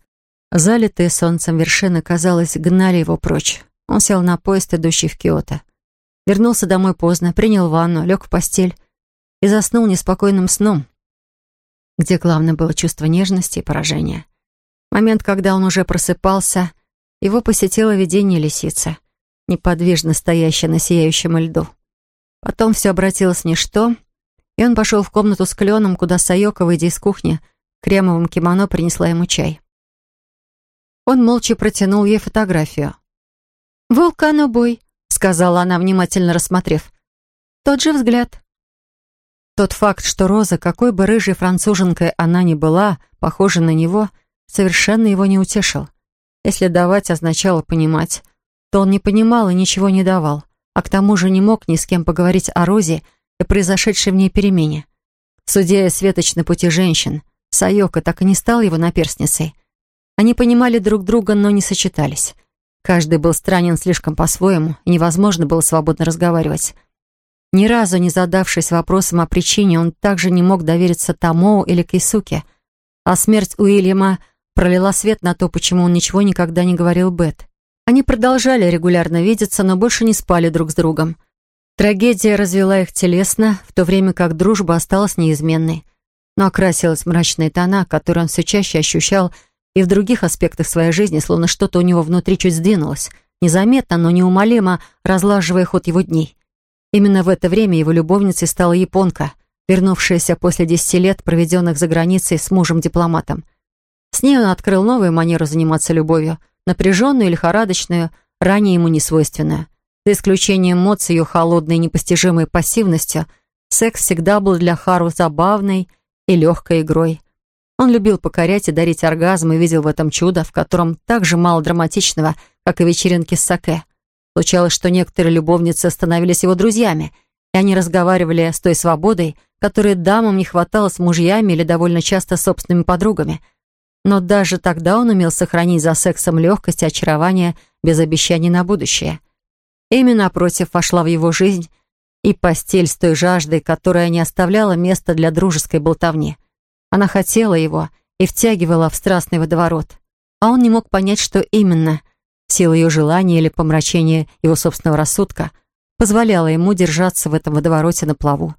Залитые солнцем вершины, казалось, гнали его прочь. Он сел на поезд, идущий в Киото. Вернулся домой поздно, принял ванну, лег в постель и заснул неспокойным сном где главное было чувство нежности и поражения. Момент, когда он уже просыпался, его посетило видение лисицы. неподвижно стоящая на сияющем льду. Потом все обратилось в ничто, и он пошел в комнату с кленом, куда Сайока, выйдя из кухни, кремовым кимоно принесла ему чай. Он молча протянул ей фотографию. «Вулканобой», — сказала она, внимательно рассмотрев. «Тот же взгляд». Тот факт, что Роза, какой бы рыжей француженкой она ни была, похожа на него, совершенно его не утешил. Если давать означало понимать, то он не понимал и ничего не давал, а к тому же не мог ни с кем поговорить о Розе и произошедшей в ней перемене. Судя светоч на пути женщин, Сайока так и не стал его наперстницей. Они понимали друг друга, но не сочетались. Каждый был странен слишком по-своему, и невозможно было свободно разговаривать. Ни разу не задавшись вопросом о причине, он также не мог довериться Тамоу или Кейсуке, а смерть Уильяма пролила свет на то, почему он ничего никогда не говорил Бет. Они продолжали регулярно видеться, но больше не спали друг с другом. Трагедия развела их телесно, в то время как дружба осталась неизменной, но окрасилась в мрачные тона, которые он все чаще ощущал и в других аспектах своей жизни, словно что-то у него внутри чуть сдвинулось, незаметно, но неумолимо разлаживая ход его дней. Именно в это время его любовницей стала японка, вернувшаяся после десяти лет, проведенных за границей с мужем-дипломатом. С ней он открыл новую манеру заниматься любовью, напряженную лихорадочную, ранее ему не свойственную. За исключением с ее холодной и непостижимой пассивностью, секс всегда был для Хару забавной и легкой игрой. Он любил покорять и дарить оргазм и видел в этом чудо, в котором так же мало драматичного, как и вечеринки с саке. Случалось, что некоторые любовницы становились его друзьями, и они разговаривали с той свободой, которой дамам не хватало с мужьями или довольно часто с собственными подругами – но даже тогда он умел сохранить за сексом легкость и очарование без обещаний на будущее. Эми, напротив, вошла в его жизнь и постель с той жаждой, которая не оставляла места для дружеской болтовни. Она хотела его и втягивала в страстный водоворот, а он не мог понять, что именно. Сила ее желания или помрачение его собственного рассудка позволяла ему держаться в этом водовороте на плаву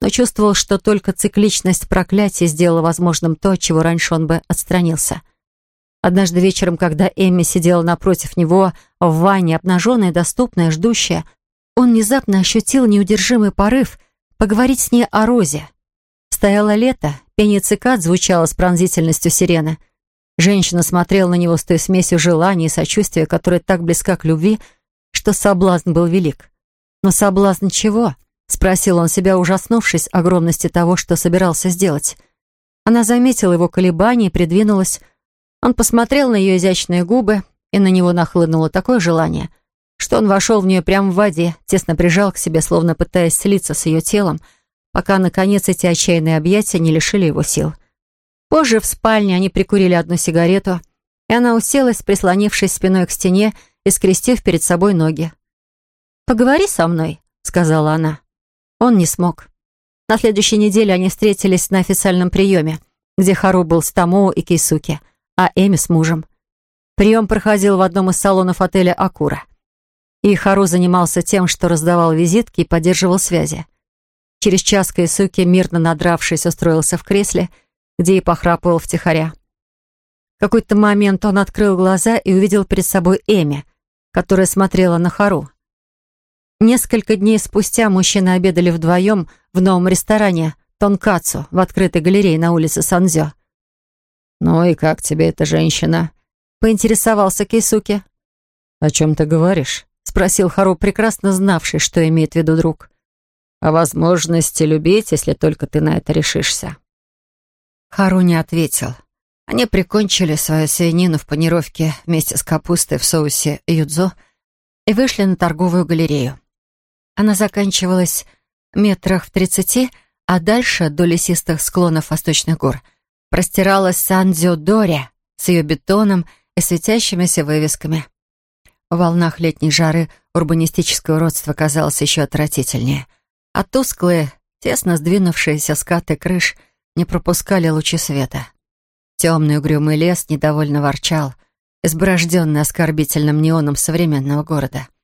но чувствовал, что только цикличность проклятия сделала возможным то, от чего раньше он бы отстранился. Однажды вечером, когда Эмми сидела напротив него в ванне, обнаженная, доступная, ждущая, он внезапно ощутил неудержимый порыв поговорить с ней о Розе. Стояло лето, пение цикад звучало с пронзительностью сирены. Женщина смотрела на него с той смесью желания и сочувствия, которая так близка к любви, что соблазн был велик. Но соблазн чего? — Спросил он себя, ужаснувшись огромности того, что собирался сделать. Она заметила его колебания и придвинулась. Он посмотрел на ее изящные губы, и на него нахлынуло такое желание, что он вошел в нее прямо в воде, тесно прижал к себе, словно пытаясь слиться с ее телом, пока, наконец, эти отчаянные объятия не лишили его сил. Позже в спальне они прикурили одну сигарету, и она уселась, прислонившись спиной к стене и скрестив перед собой ноги. «Поговори со мной», — сказала она. Он не смог. На следующей неделе они встретились на официальном приеме, где Хару был с Тамоо и Кейсуки, а Эми с мужем. Прием проходил в одном из салонов отеля «Акура». И Хару занимался тем, что раздавал визитки и поддерживал связи. Через час Кейсуки, мирно надравшись, устроился в кресле, где и похрапывал втихаря. В какой-то момент он открыл глаза и увидел перед собой Эми, которая смотрела на Хару. Несколько дней спустя мужчины обедали вдвоем в новом ресторане «Тонкацу» в открытой галерее на улице Санзё. «Ну и как тебе эта женщина?» — поинтересовался Кейсуки. «О чем ты говоришь?» — спросил Хару, прекрасно знавший, что имеет в виду друг. «О возможности любить, если только ты на это решишься». Хару не ответил. Они прикончили свою свинину в панировке вместе с капустой в соусе юдзо и вышли на торговую галерею. Она заканчивалась метрах в тридцати, а дальше, до лесистых склонов восточных гор, простиралась Сан-Дзё-Доре с ее бетоном и светящимися вывесками. В волнах летней жары урбанистическое уродство казалось еще отвратительнее, а тусклые, тесно сдвинувшиеся скаты крыш не пропускали лучи света. Темный угрюмый лес недовольно ворчал, изборожденный оскорбительным неоном современного города —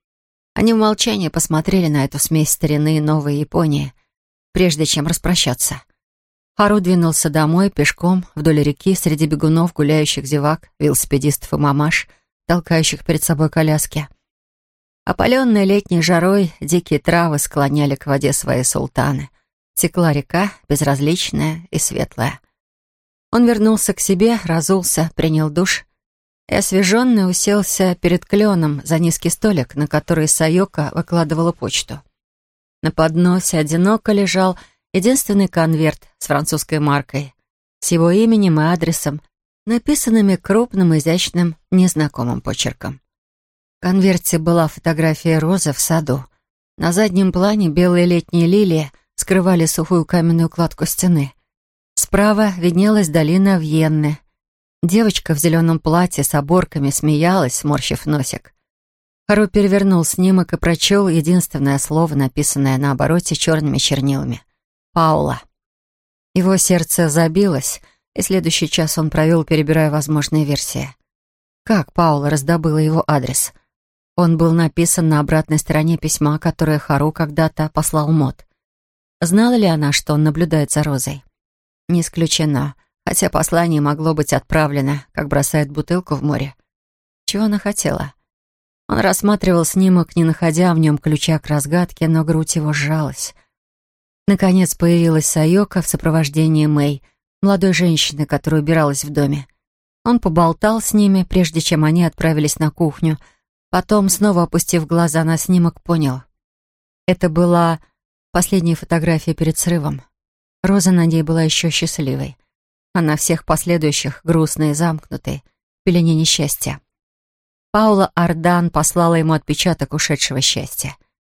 они в молчании посмотрели на эту смесь старины и новой Японии, прежде чем распрощаться. Хару двинулся домой пешком вдоль реки среди бегунов, гуляющих зевак, велосипедистов и мамаш, толкающих перед собой коляски. Опаленные летней жарой дикие травы склоняли к воде свои султаны. Текла река, безразличная и светлая. Он вернулся к себе, разулся, принял душ и освеженный уселся перед кленом за низкий столик, на который Сайока выкладывала почту. На подносе одиноко лежал единственный конверт с французской маркой, с его именем и адресом, написанными крупным, изящным, незнакомым почерком. Конверте была фотография розы в саду. На заднем плане белые летние лилии скрывали сухую каменную кладку стены. Справа виднелась долина Вьенны. Девочка в зеленом платье с оборками смеялась, сморщив носик. Хару перевернул снимок и прочел единственное слово, написанное на обороте черными чернилами. «Паула». Его сердце забилось, и следующий час он провел, перебирая возможные версии. Как Паула раздобыла его адрес? Он был написан на обратной стороне письма, которое Хару когда-то послал Мот. Знала ли она, что он наблюдает за Розой? Не исключено, хотя послание могло быть отправлено, как бросает бутылку в море. Чего она хотела? Он рассматривал снимок, не находя в нем ключа к разгадке, но грудь его сжалась. Наконец появилась Сайока в сопровождении Мэй, молодой женщины, которая убиралась в доме. Он поболтал с ними, прежде чем они отправились на кухню. Потом, снова опустив глаза на снимок, понял. Это была последняя фотография перед срывом. Роза на ней была еще счастливой. А на всех последующих грустной и замкнутой, в пелене несчастья. Паула Ардан послала ему отпечаток ушедшего счастья.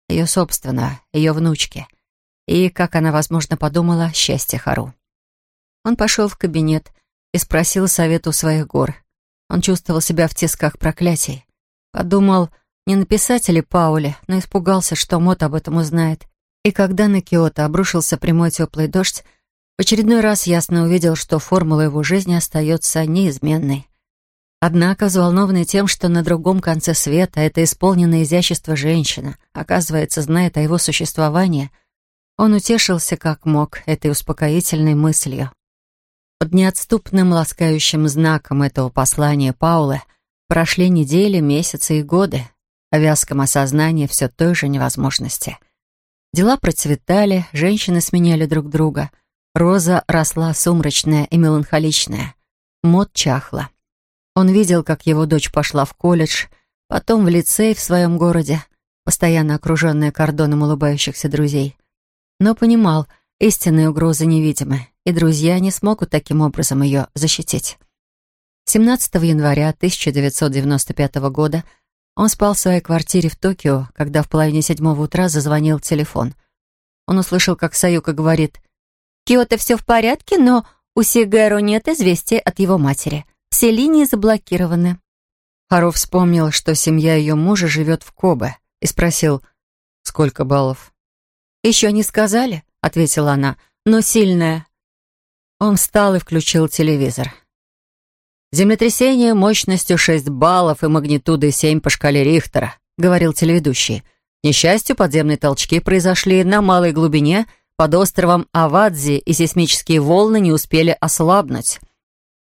Ее собственного, ее внучки. И, как она, возможно, подумала, счастье Хару. Он пошел в кабинет и спросил совета у своих гор. Он чувствовал себя в тисках проклятий. Подумал, не написать ли Пауле, но испугался, что Мот об этом узнает. И когда на Киото обрушился прямой теплый дождь, в очередной раз ясно увидел, что формула его жизни остается неизменной. Однако, взволнованный тем, что на другом конце света эта исполненная изящество женщина, оказывается, знает о его существовании, он утешился как мог этой успокоительной мыслью. Под неотступным ласкающим знаком этого послания Паулы прошли недели, месяцы и годы, о вязком осознании все той же невозможности. Дела процветали, женщины сменяли друг друга, роза росла сумрачная и меланхоличная, мод чахла. Он видел, как его дочь пошла в колледж, потом в лицей в своем городе, постоянно окруженная кордоном улыбающихся друзей. Но понимал, истинные угрозы невидимы, и друзья не смогут таким образом ее защитить. 17 января 1995 года он спал в своей квартире в Токио, когда в половине седьмого утра зазвонил телефон. Он услышал, как Саюка говорит «Киото все в порядке, но у Сигару нет известия от его матери». Все линии заблокированы. Хару вспомнил, что семья ее мужа живет в Кобе, и спросил, сколько баллов. «Еще не сказали», — ответила она, — «но сильная». Он встал и включил телевизор. «Землетрясение мощностью 6 баллов и магнитудой 7 по шкале Рихтера», — говорил телеведущий. несчастью, подземные толчки произошли на малой глубине под островом Авадзи, и сейсмические волны не успели ослабнуть.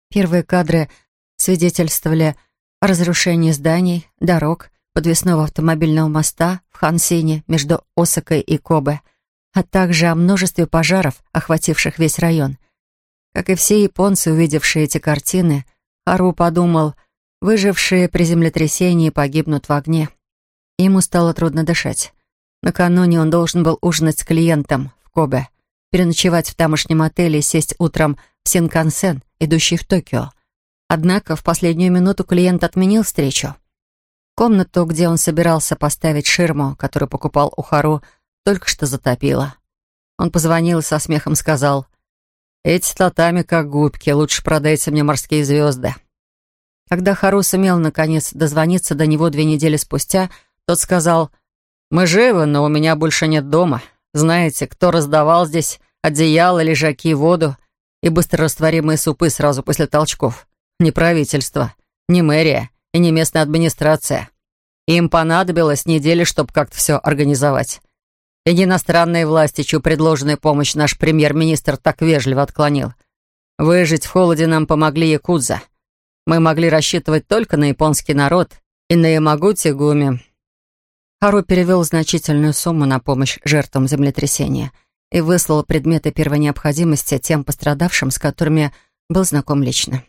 Первые кадры свидетельствовали о разрушении зданий, дорог, подвесного автомобильного моста в Хансине между Осакой и Кобе, а также о множестве пожаров, охвативших весь район. Как и все японцы, увидевшие эти картины, Хару подумал, выжившие при землетрясении погибнут в огне. Ему стало трудно дышать. Накануне он должен был ужинать с клиентом в Кобе, переночевать в тамошнем отеле и сесть утром в Синкансен, идущий в Токио. Однако в последнюю минуту клиент отменил встречу. Комнату, где он собирался поставить ширму, которую покупал у Хару, только что затопило. Он позвонил и со смехом сказал, «Эти татами как губки, лучше продайте мне морские звезды». Когда Хару сумел, наконец, дозвониться до него две недели спустя, тот сказал, «Мы живы, но у меня больше нет дома. Знаете, кто раздавал здесь одеяло, лежаки, воду и быстрорастворимые супы сразу после толчков? Не правительство, не мэрия и не местная администрация. Им понадобилось недели, чтобы как-то все организовать. Иностранные власти, чью предложенную помощь наш премьер-министр так вежливо отклонил. Выжить в холоде нам помогли якудза. Мы могли рассчитывать только на японский народ и на Ямагути Гуми. Хару перевел значительную сумму на помощь жертвам землетрясения и выслал предметы первой необходимости тем пострадавшим, с которыми был знаком лично.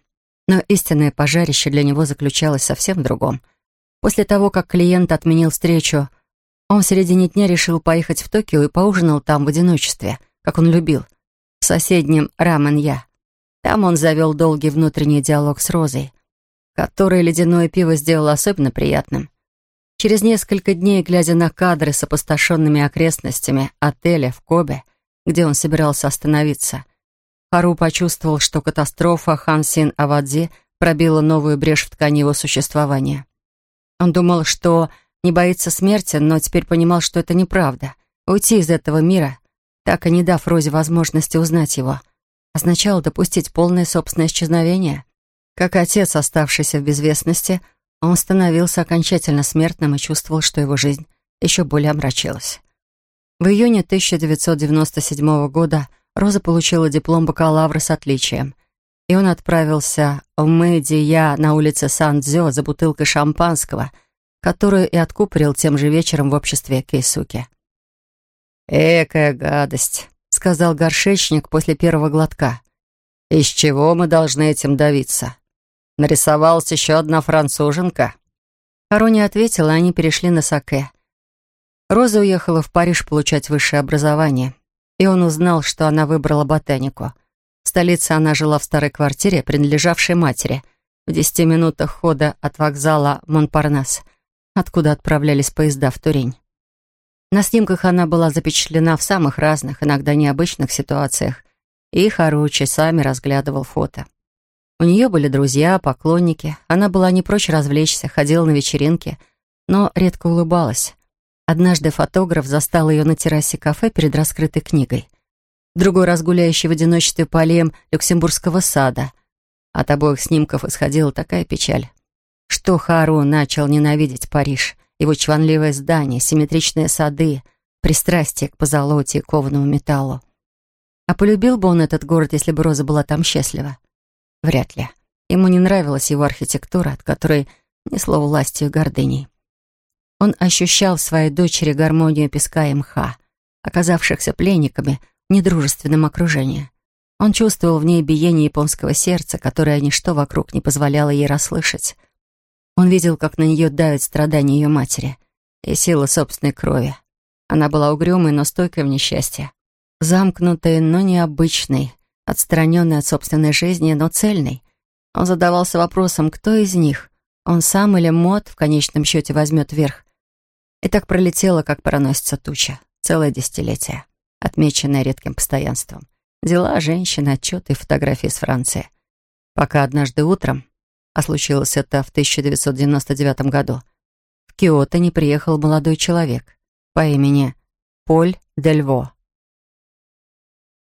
Но истинное пожарище для него заключалось совсем в другом. После того, как клиент отменил встречу, он в середине дня решил поехать в Токио и поужинал там в одиночестве, как он любил, в соседнем Рамен-Я. Там он завел долгий внутренний диалог с Розой, который ледяное пиво сделало особенно приятным. Через несколько дней, глядя на кадры с опустошенными окрестностями отеля в Кобе, где он собирался остановиться, Хару почувствовал, что катастрофа Хансин Авадзи пробила новую брешь в ткани его существования. Он думал, что не боится смерти, но теперь понимал, что это неправда. Уйти из этого мира, так и не дав Розе возможности узнать его, означало допустить полное собственное исчезновение. Как отец, оставшийся в безвестности, он становился окончательно смертным и чувствовал, что его жизнь еще более омрачилась. В июне 1997 года Роза получила диплом бакалавра с отличием, и он отправился в Мэйдия на улице Сан-Дзё за бутылкой шампанского, которую и откупорил тем же вечером в обществе Кейсуки. «Экая гадость», — сказал горшечник после первого глотка. «Из чего мы должны этим давиться? Нарисовалась еще одна француженка». Хару не ответила, они перешли на саке. Роза уехала в Париж получать высшее образование, и он узнал, что она выбрала ботанику. В столице она жила в старой квартире, принадлежавшей матери, в десяти минутах хода от вокзала Монпарнас, откуда отправлялись поезда в Турень. На снимках она была запечатлена в самых разных, иногда необычных ситуациях, и Хару часами разглядывал фото. У нее были друзья, поклонники. Она была не прочь развлечься, ходила на вечеринки, но редко улыбалась. Однажды фотограф застал ее на террасе кафе перед раскрытой книгой. Другой раз гуляющий в одиночестве по аллеям Люксембургского сада. От обоих снимков исходила такая печаль, что Хару начал ненавидеть Париж, его чванливое здание, симметричные сады, пристрастие к позолоте и кованому металлу. А полюбил бы он этот город, если бы Роза была там счастлива? Вряд ли. Ему не нравилась его архитектура, от которой несло властью и гордыней. Он ощущал в своей дочери гармонию песка и мха, оказавшихся пленниками в недружественном окружении. Он чувствовал в ней биение японского сердца, которое ничто вокруг не позволяло ей расслышать. Он видел, как на нее давят страдания ее матери и сила собственной крови. Она была угрюмой, но стойкой в несчастье. Замкнутой, но необычной, отстраненный от собственной жизни, но цельный. Он задавался вопросом, кто из них, он сам или Мот, в конечном счете возьмет верх. И так пролетело, как проносится туча, целое десятилетие, отмеченное редким постоянством. Дела, женщины, отчеты и фотографии из Франции. Пока однажды утром, а случилось это в 1999 году, в Киото не приехал молодой человек по имени Поль Дельво.